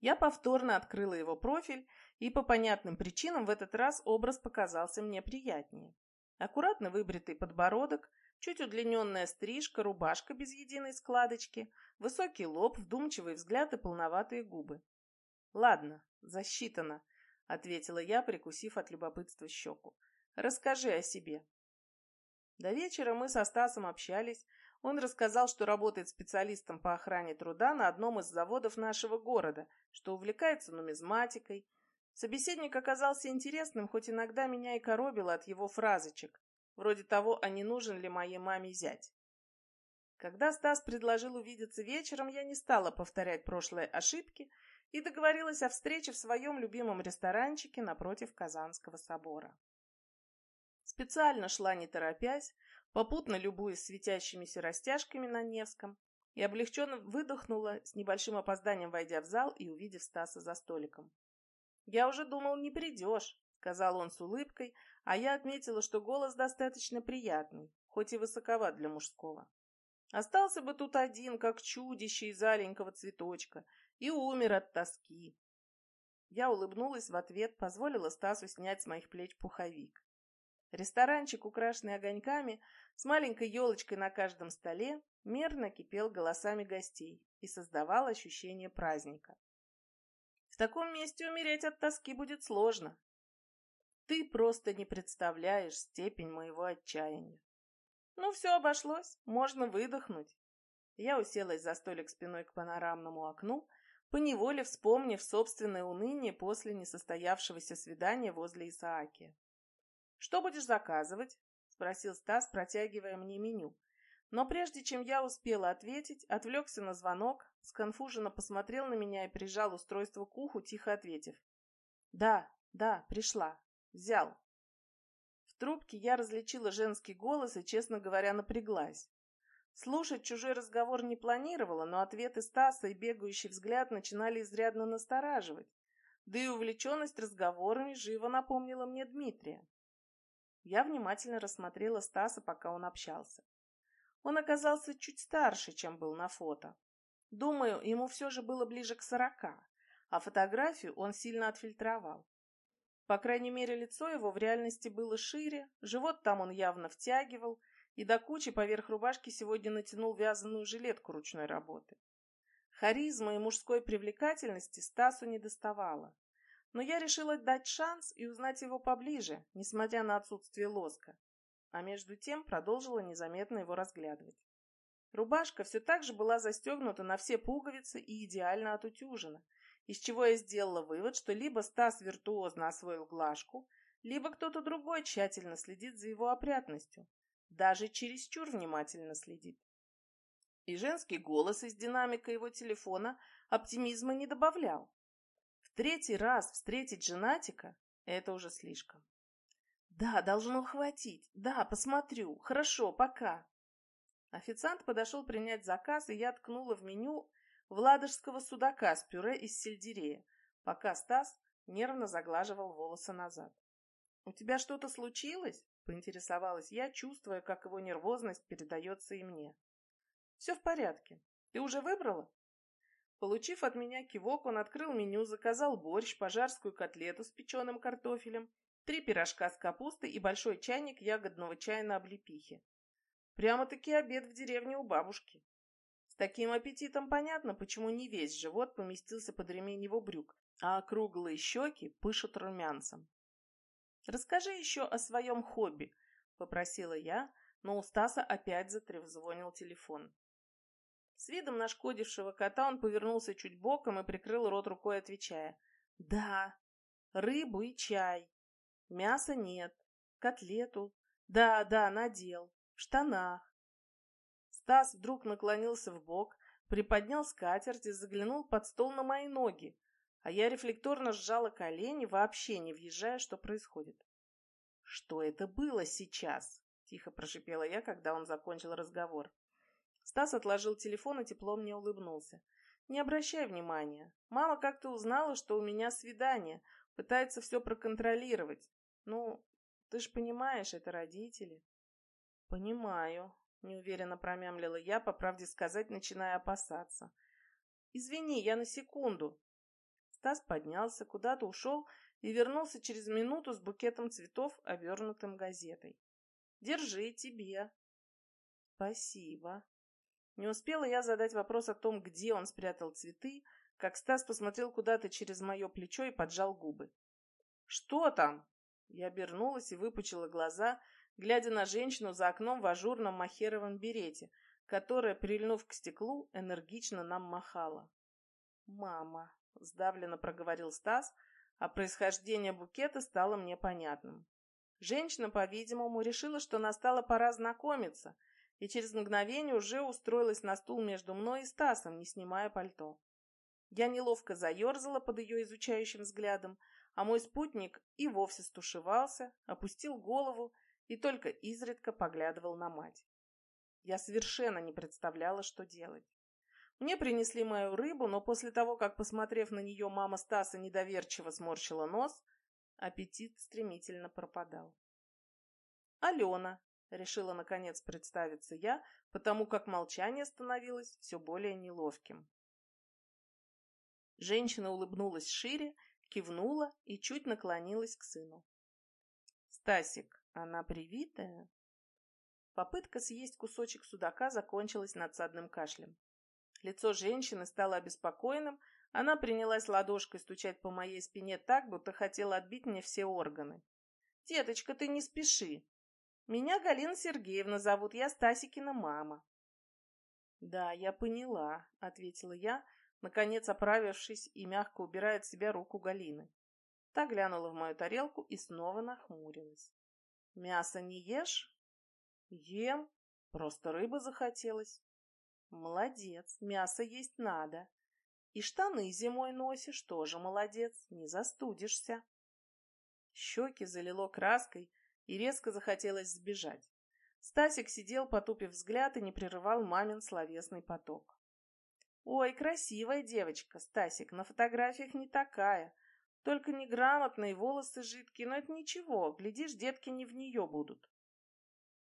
Я повторно открыла его профиль, и по понятным причинам в этот раз образ показался мне приятнее. Аккуратно выбритый подбородок, чуть удлиненная стрижка, рубашка без единой складочки, высокий лоб, вдумчивый взгляд и полноватые губы. «Ладно, засчитано», — ответила я, прикусив от любопытства щеку. «Расскажи о себе». До вечера мы со Стасом общались, он рассказал, что работает специалистом по охране труда на одном из заводов нашего города, что увлекается нумизматикой. Собеседник оказался интересным, хоть иногда меня и коробило от его фразочек, вроде того, а не нужен ли моей маме зять. Когда Стас предложил увидеться вечером, я не стала повторять прошлые ошибки и договорилась о встрече в своем любимом ресторанчике напротив Казанского собора. Специально шла не торопясь, попутно любуясь светящимися растяжками на Невском, и облегченно выдохнула, с небольшим опозданием войдя в зал и увидев Стаса за столиком. «Я уже думал, не придешь», — сказал он с улыбкой, а я отметила, что голос достаточно приятный, хоть и высоковат для мужского. Остался бы тут один, как чудище из аленького цветочка, и умер от тоски. Я улыбнулась в ответ, позволила Стасу снять с моих плеч пуховик. Ресторанчик, украшенный огоньками, с маленькой елочкой на каждом столе, мерно кипел голосами гостей и создавал ощущение праздника. В таком месте умереть от тоски будет сложно. Ты просто не представляешь степень моего отчаяния. Ну, все обошлось, можно выдохнуть. Я уселась за столик спиной к панорамному окну, поневоле вспомнив собственное уныние после несостоявшегося свидания возле Исаакия. «Что будешь заказывать?» — спросил Стас, протягивая мне меню. Но прежде чем я успела ответить, отвлекся на звонок, сконфуженно посмотрел на меня и прижал устройство к уху, тихо ответив. «Да, да, пришла. Взял». В трубке я различила женский голос и, честно говоря, напряглась. Слушать чужой разговор не планировала, но ответы Стаса и бегающий взгляд начинали изрядно настораживать. Да и увлеченность разговорами живо напомнила мне Дмитрия. Я внимательно рассмотрела Стаса, пока он общался. Он оказался чуть старше, чем был на фото. Думаю, ему все же было ближе к сорока, а фотографию он сильно отфильтровал. По крайней мере, лицо его в реальности было шире, живот там он явно втягивал, и до кучи поверх рубашки сегодня натянул вязаную жилетку ручной работы. Харизма и мужской привлекательности Стасу не доставало но я решила дать шанс и узнать его поближе, несмотря на отсутствие лоска, а между тем продолжила незаметно его разглядывать. Рубашка все так же была застегнута на все пуговицы и идеально отутюжена, из чего я сделала вывод, что либо Стас виртуозно освоил глажку, либо кто-то другой тщательно следит за его опрятностью, даже чересчур внимательно следит. И женский голос из динамика его телефона оптимизма не добавлял. Третий раз встретить женатика — это уже слишком. «Да, должно хватить. Да, посмотрю. Хорошо, пока». Официант подошел принять заказ, и я ткнула в меню владожского судака с пюре из сельдерея, пока Стас нервно заглаживал волосы назад. «У тебя что-то случилось?» — поинтересовалась я, чувствуя, как его нервозность передается и мне. «Все в порядке. Ты уже выбрала?» Получив от меня кивок, он открыл меню, заказал борщ, пожарскую котлету с печеным картофелем, три пирожка с капустой и большой чайник ягодного чая на облепихе. Прямо-таки обед в деревне у бабушки. С таким аппетитом понятно, почему не весь живот поместился под ремень его брюк, а круглые щеки пышут румянцем. «Расскажи еще о своем хобби», — попросила я, но у Стаса опять затревзвонил телефон. С видом нашкодившего кота он повернулся чуть боком и прикрыл рот рукой, отвечая. «Да, рыбу и чай. Мяса нет. Котлету. Да, да, надел. В штанах». Стас вдруг наклонился в бок, приподнял скатерть и заглянул под стол на мои ноги, а я рефлекторно сжала колени, вообще не въезжая, что происходит. «Что это было сейчас?» — тихо прошипела я, когда он закончил разговор. Стас отложил телефон и тепло мне улыбнулся. «Не обращай внимания. Мама как-то узнала, что у меня свидание, пытается все проконтролировать. Ну, ты ж понимаешь, это родители». «Понимаю», — неуверенно промямлила я, по правде сказать, начиная опасаться. «Извини, я на секунду». Стас поднялся, куда-то ушел и вернулся через минуту с букетом цветов, обернутым газетой. «Держи, тебе». «Спасибо», не успела я задать вопрос о том, где он спрятал цветы, как Стас посмотрел куда-то через мое плечо и поджал губы. «Что там?» Я обернулась и выпучила глаза, глядя на женщину за окном в ажурном махеровом берете, которая, прильнув к стеклу, энергично нам махала. «Мама», — сдавленно проговорил Стас, а происхождение букета стало мне понятным. Женщина, по-видимому, решила, что настала пора знакомиться — и через мгновение уже устроилась на стул между мной и Стасом, не снимая пальто. Я неловко заерзала под ее изучающим взглядом, а мой спутник и вовсе стушевался, опустил голову и только изредка поглядывал на мать. Я совершенно не представляла, что делать. Мне принесли мою рыбу, но после того, как, посмотрев на нее, мама Стаса недоверчиво сморщила нос, аппетит стремительно пропадал. Алена, Решила, наконец, представиться я, потому как молчание становилось все более неловким. Женщина улыбнулась шире, кивнула и чуть наклонилась к сыну. «Стасик, она привитая?» Попытка съесть кусочек судака закончилась надсадным кашлем. Лицо женщины стало обеспокоенным, она принялась ладошкой стучать по моей спине так, будто хотела отбить мне все органы. «Деточка, ты не спеши!» Меня Галина Сергеевна зовут, я Стасикина мама. Да, я поняла, ответила я, наконец оправившись и мягко убирая от себя руку Галины. Та глянула в мою тарелку и снова нахмурилась. Мясо не ешь? Ем. Просто рыбы захотелось. Молодец, мясо есть надо. И штаны зимой носишь, тоже молодец, не застудишься. Щеки залило краской, и резко захотелось сбежать. Стасик сидел, потупив взгляд, и не прерывал мамин словесный поток. «Ой, красивая девочка, Стасик, на фотографиях не такая. Только неграмотные, волосы жидкие, но это ничего, глядишь, детки не в нее будут».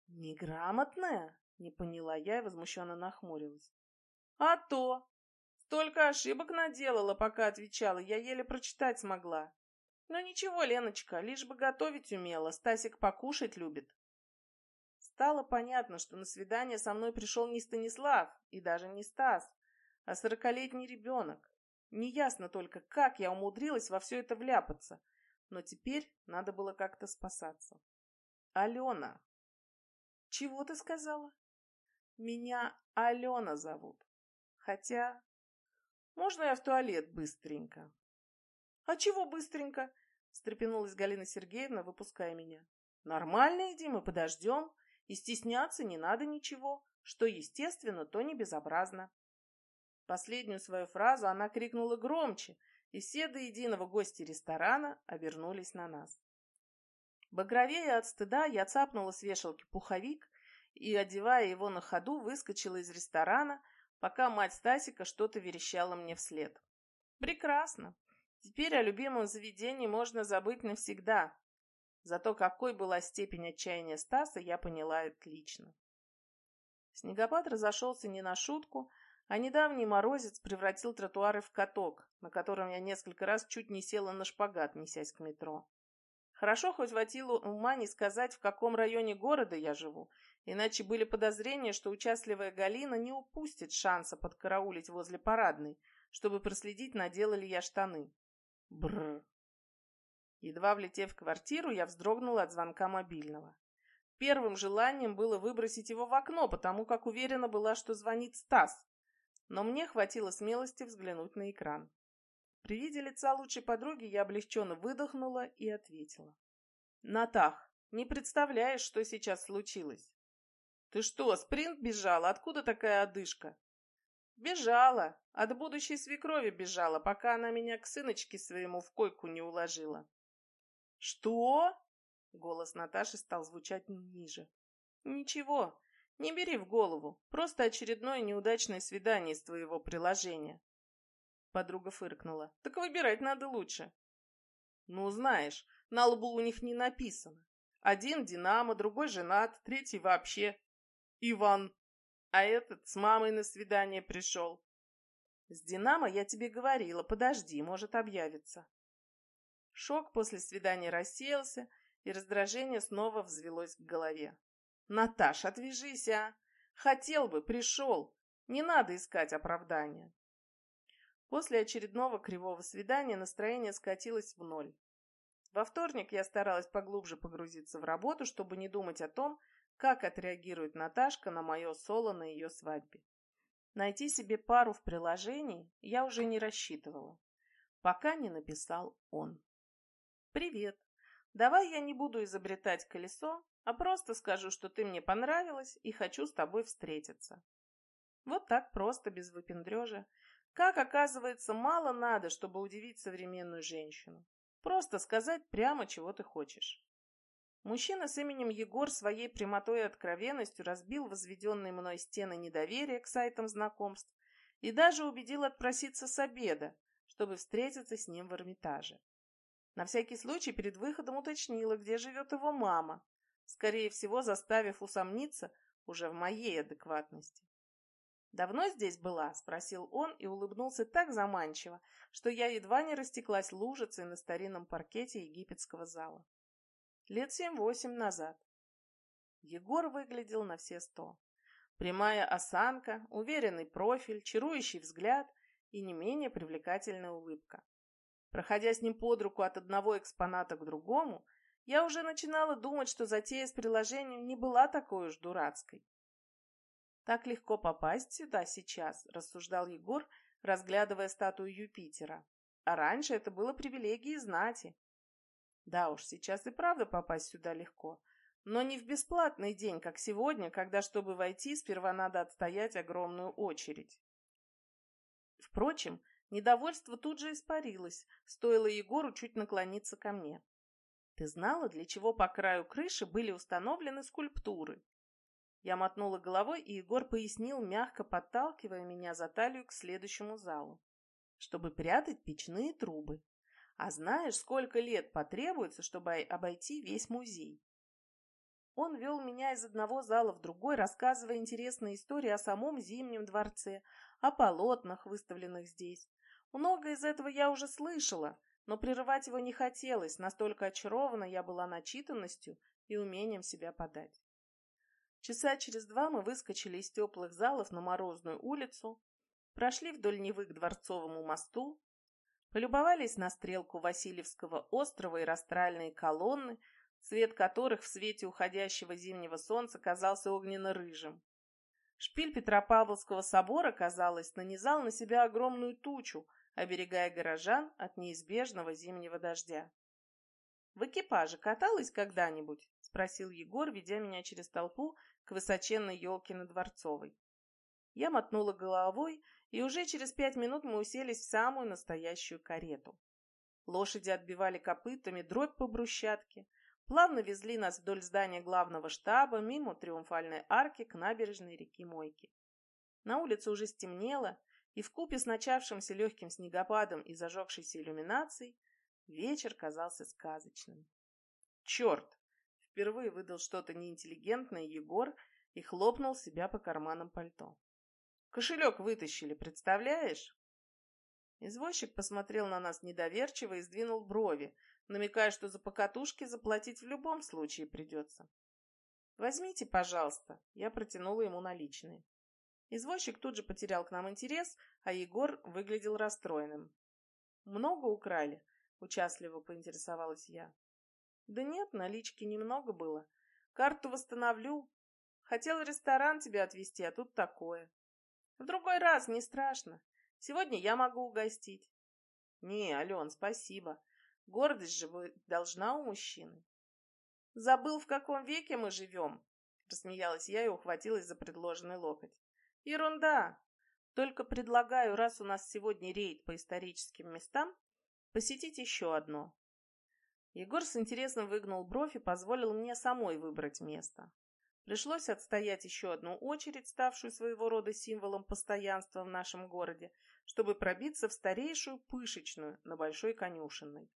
«Неграмотная?» — не поняла я и возмущенно нахмурилась. «А то! Столько ошибок наделала, пока отвечала, я еле прочитать смогла. Ну ничего, Леночка, лишь бы готовить умела, Стасик покушать любит. Стало понятно, что на свидание со мной пришел не Станислав и даже не Стас, а сорокалетний ребенок. Неясно только, как я умудрилась во все это вляпаться, но теперь надо было как-то спасаться. Алена. Чего ты сказала? Меня Алена зовут. Хотя... Можно я в туалет быстренько? А чего быстренько? встрепенулась Галина Сергеевна, выпуская меня. Нормально иди, мы подождем. И стесняться не надо ничего. Что естественно, то не безобразно. Последнюю свою фразу она крикнула громче, и все до единого гости ресторана обернулись на нас. Багровея от стыда, я цапнула с вешалки пуховик и, одевая его на ходу, выскочила из ресторана, пока мать Стасика что-то верещала мне вслед. Прекрасно. Теперь о любимом заведении можно забыть навсегда. Зато какой была степень отчаяния Стаса, я поняла отлично. Снегопад разошелся не на шутку, а недавний морозец превратил тротуары в каток, на котором я несколько раз чуть не села на шпагат, несясь к метро. Хорошо хоть хватило ума не сказать, в каком районе города я живу, иначе были подозрения, что участливая Галина не упустит шанса подкараулить возле парадной, чтобы проследить, надела ли я штаны. Бррр. Едва влетев в квартиру, я вздрогнула от звонка мобильного. Первым желанием было выбросить его в окно, потому как уверена была, что звонит Стас. Но мне хватило смелости взглянуть на экран. При виде лица лучшей подруги я облегченно выдохнула и ответила. «Натах, не представляешь, что сейчас случилось?» «Ты что, спринт бежала? Откуда такая одышка?» «Бежала. От будущей свекрови бежала, пока она меня к сыночке своему в койку не уложила». «Что?» — голос Наташи стал звучать ниже. «Ничего, не бери в голову. Просто очередное неудачное свидание из твоего приложения. Подруга фыркнула. Так выбирать надо лучше. Ну, знаешь, на лбу у них не написано. Один Динамо, другой женат, третий вообще Иван. А этот с мамой на свидание пришел. С Динамо я тебе говорила, подожди, может объявится. Шок после свидания рассеялся, и раздражение снова взвелось в голове. Наташ, отвяжись, а! Хотел бы, пришел. Не надо искать оправдания. После очередного кривого свидания настроение скатилось в ноль. Во вторник я старалась поглубже погрузиться в работу, чтобы не думать о том, как отреагирует Наташка на мое соло на ее свадьбе. Найти себе пару в приложении я уже не рассчитывала, пока не написал он. «Привет. Давай я не буду изобретать колесо, а просто скажу, что ты мне понравилась и хочу с тобой встретиться». Вот так просто, без выпендрежа, как оказывается, мало надо, чтобы удивить современную женщину. Просто сказать прямо, чего ты хочешь. Мужчина с именем Егор своей прямотой и откровенностью разбил возведенные мной стены недоверия к сайтам знакомств и даже убедил отпроситься с обеда, чтобы встретиться с ним в Эрмитаже. На всякий случай перед выходом уточнила, где живет его мама, скорее всего заставив усомниться уже в моей адекватности. «Давно здесь была?» — спросил он и улыбнулся так заманчиво, что я едва не растеклась лужицей на старинном паркете египетского зала. Лет семь-восемь назад. Егор выглядел на все сто. Прямая осанка, уверенный профиль, чарующий взгляд и не менее привлекательная улыбка. Проходя с ним под руку от одного экспоната к другому, я уже начинала думать, что затея с приложением не была такой уж дурацкой. Так легко попасть сюда сейчас, рассуждал Егор, разглядывая статую Юпитера. А раньше это было привилегией знати. Да уж, сейчас и правда попасть сюда легко. Но не в бесплатный день, как сегодня, когда, чтобы войти, сперва надо отстоять огромную очередь. Впрочем, недовольство тут же испарилось, стоило Егору чуть наклониться ко мне. Ты знала, для чего по краю крыши были установлены скульптуры? Я мотнула головой, и Егор пояснил, мягко подталкивая меня за талию к следующему залу. Чтобы прятать печные трубы. А знаешь, сколько лет потребуется, чтобы обойти весь музей? Он вел меня из одного зала в другой, рассказывая интересные истории о самом Зимнем дворце, о полотнах, выставленных здесь. Много из этого я уже слышала, но прерывать его не хотелось, настолько очарована я была начитанностью и умением себя подать. Часа через два мы выскочили из теплых залов на морозную улицу, прошли вдоль Невы к Дворцовому мосту, полюбовались на стрелку Васильевского острова и растральные колонны, цвет которых в свете уходящего зимнего солнца казался огненно-рыжим. Шпиль Петропавловского собора, казалось, нанизал на себя огромную тучу, оберегая горожан от неизбежного зимнего дождя. В экипаже каталась когда-нибудь? — спросил Егор, ведя меня через толпу к высоченной елке на Дворцовой. Я мотнула головой, и уже через пять минут мы уселись в самую настоящую карету. Лошади отбивали копытами дробь по брусчатке, плавно везли нас вдоль здания главного штаба, мимо триумфальной арки к набережной реки Мойки. На улице уже стемнело, и в купе с начавшимся легким снегопадом и зажегшейся иллюминацией вечер казался сказочным. «Черт!» — впервые выдал что-то неинтеллигентное Егор и хлопнул себя по карманам пальто. «Кошелек вытащили, представляешь?» Извозчик посмотрел на нас недоверчиво и сдвинул брови, намекая, что за покатушки заплатить в любом случае придется. «Возьмите, пожалуйста», — я протянула ему наличные. Извозчик тут же потерял к нам интерес, а Егор выглядел расстроенным. «Много украли?» — участливо поинтересовалась я. «Да нет, налички немного было. Карту восстановлю. Хотел ресторан тебя отвезти, а тут такое. Другой раз, не страшно. Сегодня я могу угостить. Не, Ален, спасибо. Гордость же должна у мужчины. Забыл, в каком веке мы живем? Рассмеялась я и ухватилась за предложенный локоть. Ерунда. Только предлагаю, раз у нас сегодня рейд по историческим местам, посетить еще одно. Егор с интересом выгнул бровь и позволил мне самой выбрать место. Пришлось отстоять еще одну очередь, ставшую своего рода символом постоянства в нашем городе, чтобы пробиться в старейшую пышечную на Большой Конюшенной.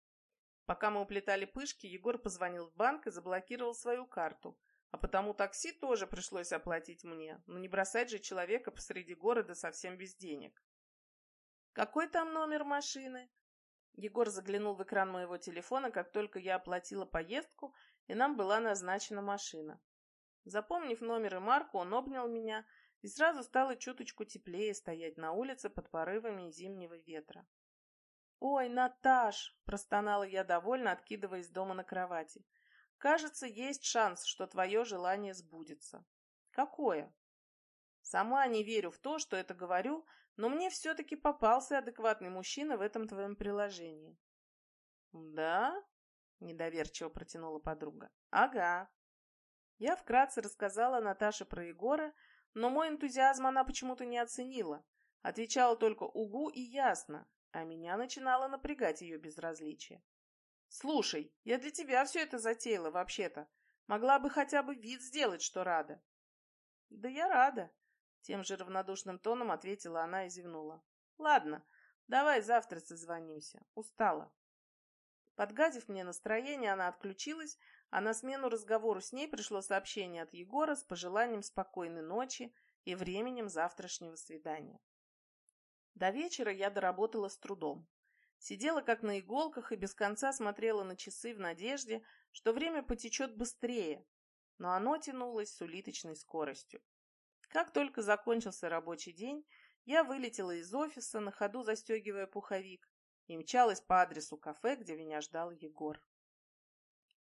Пока мы уплетали пышки, Егор позвонил в банк и заблокировал свою карту, а потому такси тоже пришлось оплатить мне, но не бросать же человека посреди города совсем без денег. «Какой там номер машины?» Егор заглянул в экран моего телефона, как только я оплатила поездку, и нам была назначена машина. Запомнив номер и марку, он обнял меня, и сразу стало чуточку теплее стоять на улице под порывами зимнего ветра. «Ой, Наташ!» – простонала я довольно, откидываясь дома на кровати. «Кажется, есть шанс, что твое желание сбудется». «Какое?» «Сама не верю в то, что это говорю, но мне все-таки попался адекватный мужчина в этом твоем приложении». «Да?» – недоверчиво протянула подруга. «Ага», я вкратце рассказала Наташе про Егора, но мой энтузиазм она почему-то не оценила. Отвечала только «угу» и «ясно», а меня начинало напрягать ее безразличие. «Слушай, я для тебя все это затеяла, вообще-то. Могла бы хотя бы вид сделать, что рада». «Да я рада», — тем же равнодушным тоном ответила она и зевнула. «Ладно, давай завтра созвонимся. Устала». Подгадив мне настроение, она отключилась, а на смену разговору с ней пришло сообщение от Егора с пожеланием спокойной ночи и временем завтрашнего свидания. До вечера я доработала с трудом. Сидела как на иголках и без конца смотрела на часы в надежде, что время потечет быстрее, но оно тянулось с улиточной скоростью. Как только закончился рабочий день, я вылетела из офиса, на ходу застегивая пуховик, и мчалась по адресу кафе, где меня ждал Егор.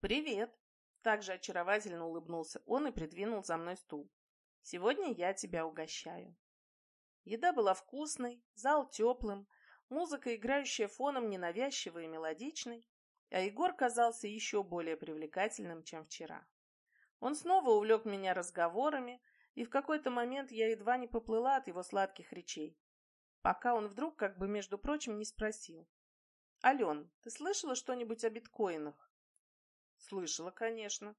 «Привет!» — также очаровательно улыбнулся он и придвинул за мной стул. «Сегодня я тебя угощаю». Еда была вкусной, зал теплым, музыка, играющая фоном, ненавязчивой и мелодичной, а Егор казался еще более привлекательным, чем вчера. Он снова увлек меня разговорами, и в какой-то момент я едва не поплыла от его сладких речей, пока он вдруг, как бы между прочим, не спросил. «Ален, ты слышала что-нибудь о биткоинах?» Слышала, конечно,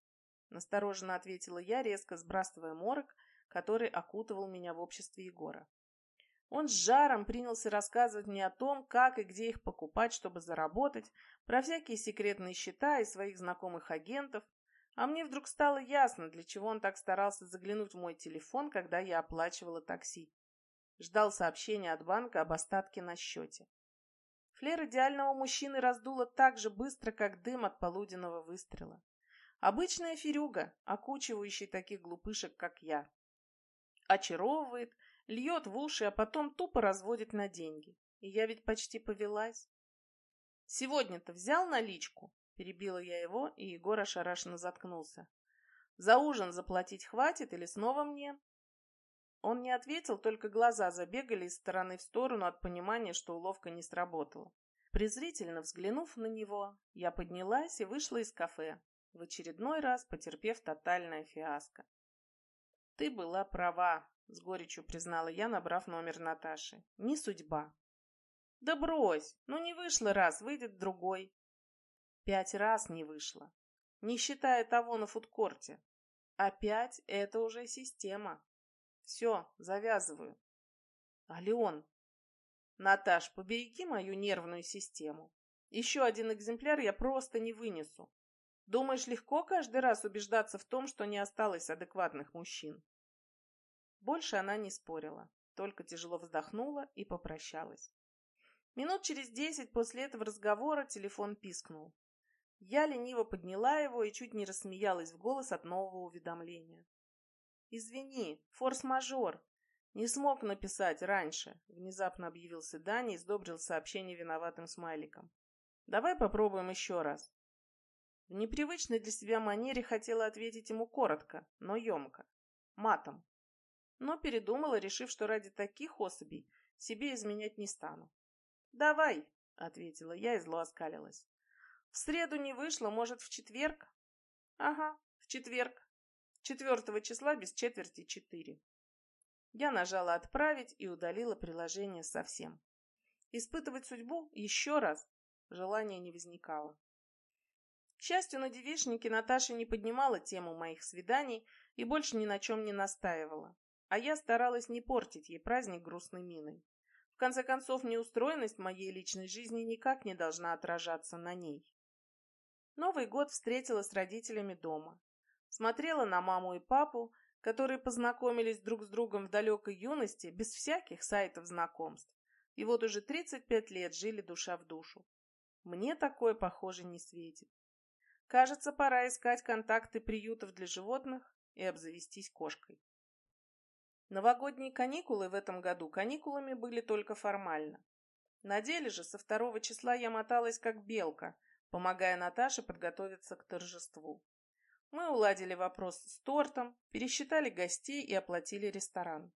настороженно ответила я, резко сбрасывая морок, который окутывал меня в обществе Егора. Он с жаром принялся рассказывать мне о том, как и где их покупать, чтобы заработать, про всякие секретные счета и своих знакомых агентов, а мне вдруг стало ясно, для чего он так старался заглянуть в мой телефон, когда я оплачивала такси. Ждал сообщения от банка об остатке на счете. Флер идеального мужчины раздуло так же быстро, как дым от полуденного выстрела. Обычная фирюга, окучивающий таких глупышек, как я. Очаровывает, льет в уши, а потом тупо разводит на деньги. И я ведь почти повелась. «Сегодня-то взял наличку?» Перебила я его, и Егор ошарашенно заткнулся. «За ужин заплатить хватит или снова мне?» Он не ответил, только глаза забегали из стороны в сторону от понимания, что уловка не сработала. Презрительно взглянув на него, я поднялась и вышла из кафе, в очередной раз потерпев тотальное фиаско. «Ты была права», — с горечью признала я, набрав номер Наташи. «Не судьба». «Да брось! Ну не вышло раз, выйдет другой». «Пять раз не вышло, не считая того на фудкорте. А пять — это уже система. Все, завязываю». «А Наташ, побереги мою нервную систему. Еще один экземпляр я просто не вынесу. Думаешь, легко каждый раз убеждаться в том, что не осталось адекватных мужчин? Больше она не спорила, только тяжело вздохнула и попрощалась. Минут через десять после этого разговора телефон пискнул. Я лениво подняла его и чуть не рассмеялась в голос от нового уведомления. «Извини, форс-мажор. «Не смог написать раньше», — внезапно объявился Даня и сдобрил сообщение виноватым смайликом. «Давай попробуем еще раз». В непривычной для себя манере хотела ответить ему коротко, но емко, матом. Но передумала, решив, что ради таких особей себе изменять не стану. «Давай», — ответила я и зло оскалилась. «В среду не вышло, может, в четверг?» «Ага, в четверг. Четвертого числа без четверти четыре». Я нажала «Отправить» и удалила приложение совсем. Испытывать судьбу еще раз желания не возникало. К счастью, на девичнике Наташа не поднимала тему моих свиданий и больше ни на чем не настаивала. А я старалась не портить ей праздник грустной миной. В конце концов, неустроенность моей личной жизни никак не должна отражаться на ней. Новый год встретила с родителями дома. Смотрела на маму и папу которые познакомились друг с другом в далекой юности без всяких сайтов знакомств. И вот уже 35 лет жили душа в душу. Мне такое, похоже, не светит. Кажется, пора искать контакты приютов для животных и обзавестись кошкой. Новогодние каникулы в этом году каникулами были только формально. На деле же со второго числа я моталась как белка, помогая Наташе подготовиться к торжеству. Мы уладили вопрос с тортом, пересчитали гостей и оплатили ресторан.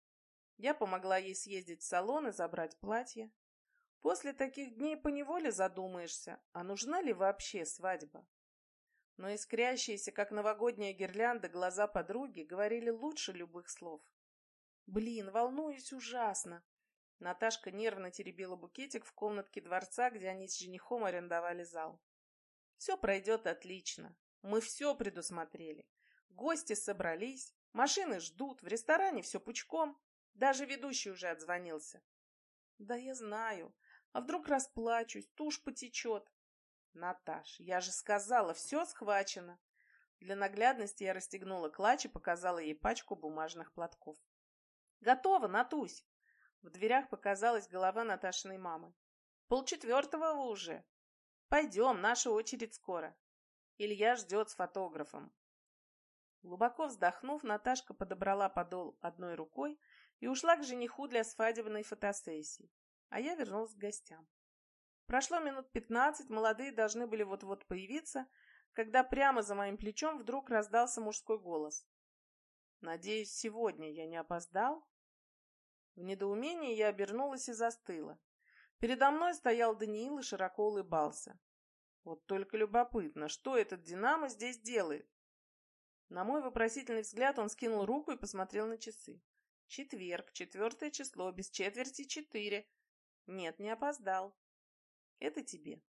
Я помогла ей съездить в салон и забрать платье. После таких дней поневоле задумаешься, а нужна ли вообще свадьба? Но искрящиеся, как новогодняя гирлянда, глаза подруги говорили лучше любых слов. «Блин, волнуюсь ужасно!» Наташка нервно теребила букетик в комнатке дворца, где они с женихом арендовали зал. «Все пройдет отлично. Мы все предусмотрели. Гости собрались, машины ждут, в ресторане все пучком. Даже ведущий уже отзвонился. Да я знаю. А вдруг расплачусь, тушь потечет. Наташ, я же сказала, все схвачено. Для наглядности я расстегнула клатч и показала ей пачку бумажных платков. Готово, Натусь. В дверях показалась голова Наташиной мамы. Полчетвертого уже. Пойдем, наша очередь скоро. Илья ждет с фотографом. Глубоко вздохнув, Наташка подобрала подол одной рукой и ушла к жениху для свадебной фотосессии, а я вернулась к гостям. Прошло минут пятнадцать, молодые должны были вот-вот появиться, когда прямо за моим плечом вдруг раздался мужской голос. «Надеюсь, сегодня я не опоздал?» В недоумении я обернулась и застыла. Передо мной стоял Даниил и широко улыбался. Вот только любопытно, что этот Динамо здесь делает? На мой вопросительный взгляд он скинул руку и посмотрел на часы. Четверг, четвертое число, без четверти четыре. Нет, не опоздал. Это тебе.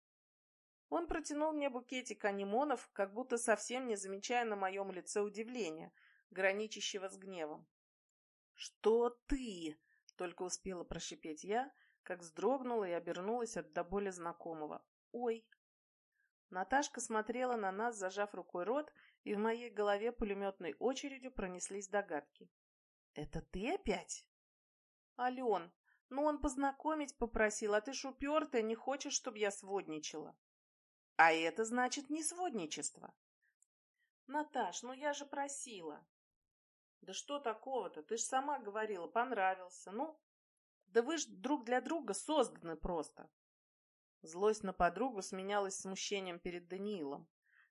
Он протянул мне букетик анимонов, как будто совсем не замечая на моем лице удивления, граничащего с гневом. «Что ты?» — только успела прошипеть я, как вздрогнула и обернулась от до боли знакомого. «Ой!» Наташка смотрела на нас, зажав рукой рот, и в моей голове пулеметной очередью пронеслись догадки. «Это ты опять?» «Ален, ну он познакомить попросил, а ты ж упертая, не хочешь, чтобы я сводничала». «А это значит не сводничество». «Наташ, ну я же просила». «Да что такого-то? Ты ж сама говорила, понравился. Ну, да вы ж друг для друга созданы просто. Злость на подругу сменялась смущением перед Даниилом.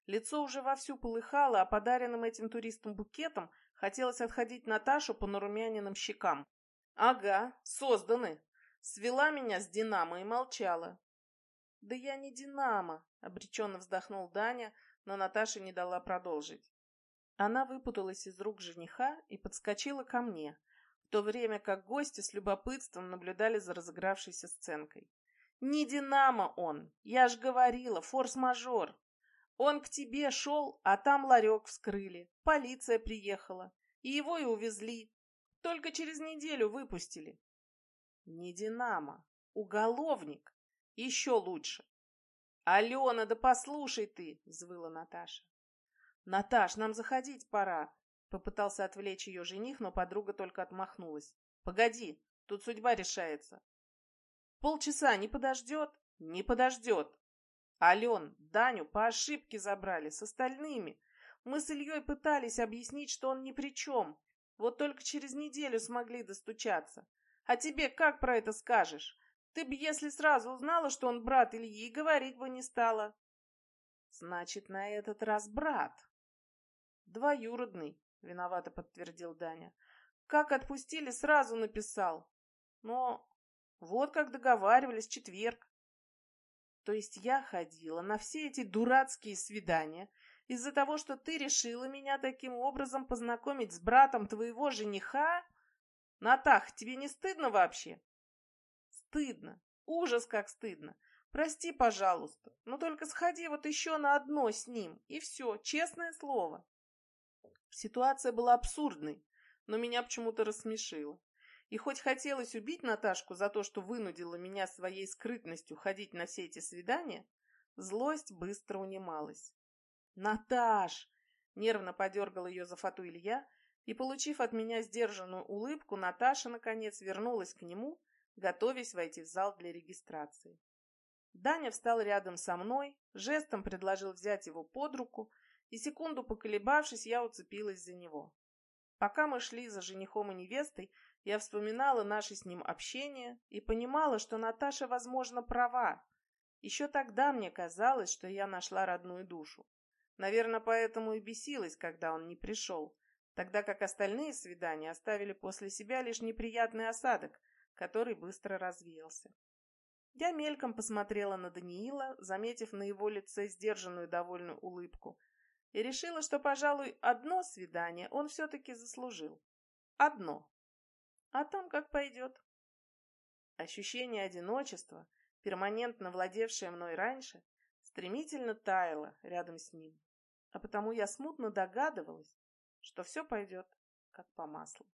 Лицо уже вовсю полыхало, а подаренным этим туристам букетом хотелось отходить Наташу по нарумяненным щекам. «Ага, созданы!» Свела меня с Динамо и молчала. «Да я не Динамо!» — обреченно вздохнул Даня, но Наташа не дала продолжить. Она выпуталась из рук жениха и подскочила ко мне, в то время как гости с любопытством наблюдали за разыгравшейся сценкой. «Не Динамо он! Я ж говорила, форс-мажор! Он к тебе шел, а там ларек вскрыли, полиция приехала, и его и увезли. Только через неделю выпустили». «Не Динамо, уголовник!» Еще лучше. «Алена, да послушай ты!» — взвыла Наташа. «Наташ, нам заходить пора!» — попытался отвлечь ее жених, но подруга только отмахнулась. «Погоди, тут судьба решается». «Полчаса не подождет?» «Не подождет!» «Ален, Даню по ошибке забрали, с остальными. Мы с Ильей пытались объяснить, что он ни при чем. Вот только через неделю смогли достучаться. А тебе как про это скажешь? Ты б, если сразу узнала, что он брат Ильи, говорить бы не стала. Значит, на этот раз брат. Двоюродный, виновато подтвердил Даня. Как отпустили, сразу написал. Но вот как договаривались, четверг. То есть я ходила на все эти дурацкие свидания из-за того, что ты решила меня таким образом познакомить с братом твоего жениха? Натах, тебе не стыдно вообще? Стыдно. Ужас, как стыдно. Прости, пожалуйста, но только сходи вот еще на одно с ним, и все, честное слово. Ситуация была абсурдной, но меня почему-то рассмешило. И хоть хотелось убить Наташку за то, что вынудила меня своей скрытностью ходить на все эти свидания, злость быстро унималась. «Наташ!» — нервно подергал ее за фату Илья, и, получив от меня сдержанную улыбку, Наташа, наконец, вернулась к нему готовясь войти в зал для регистрации. Даня встал рядом со мной, жестом предложил взять его под руку, и секунду поколебавшись, я уцепилась за него. Пока мы шли за женихом и невестой, я вспоминала наше с ним общение и понимала, что Наташа, возможно, права. Еще тогда мне казалось, что я нашла родную душу. Наверное, поэтому и бесилась, когда он не пришел, тогда как остальные свидания оставили после себя лишь неприятный осадок, который быстро развеялся. Я мельком посмотрела на Даниила, заметив на его лице сдержанную довольную улыбку, и решила, что, пожалуй, одно свидание он все-таки заслужил. Одно. А там как пойдет. Ощущение одиночества, перманентно владевшее мной раньше, стремительно таяло рядом с ним, а потому я смутно догадывалась, что все пойдет как по маслу.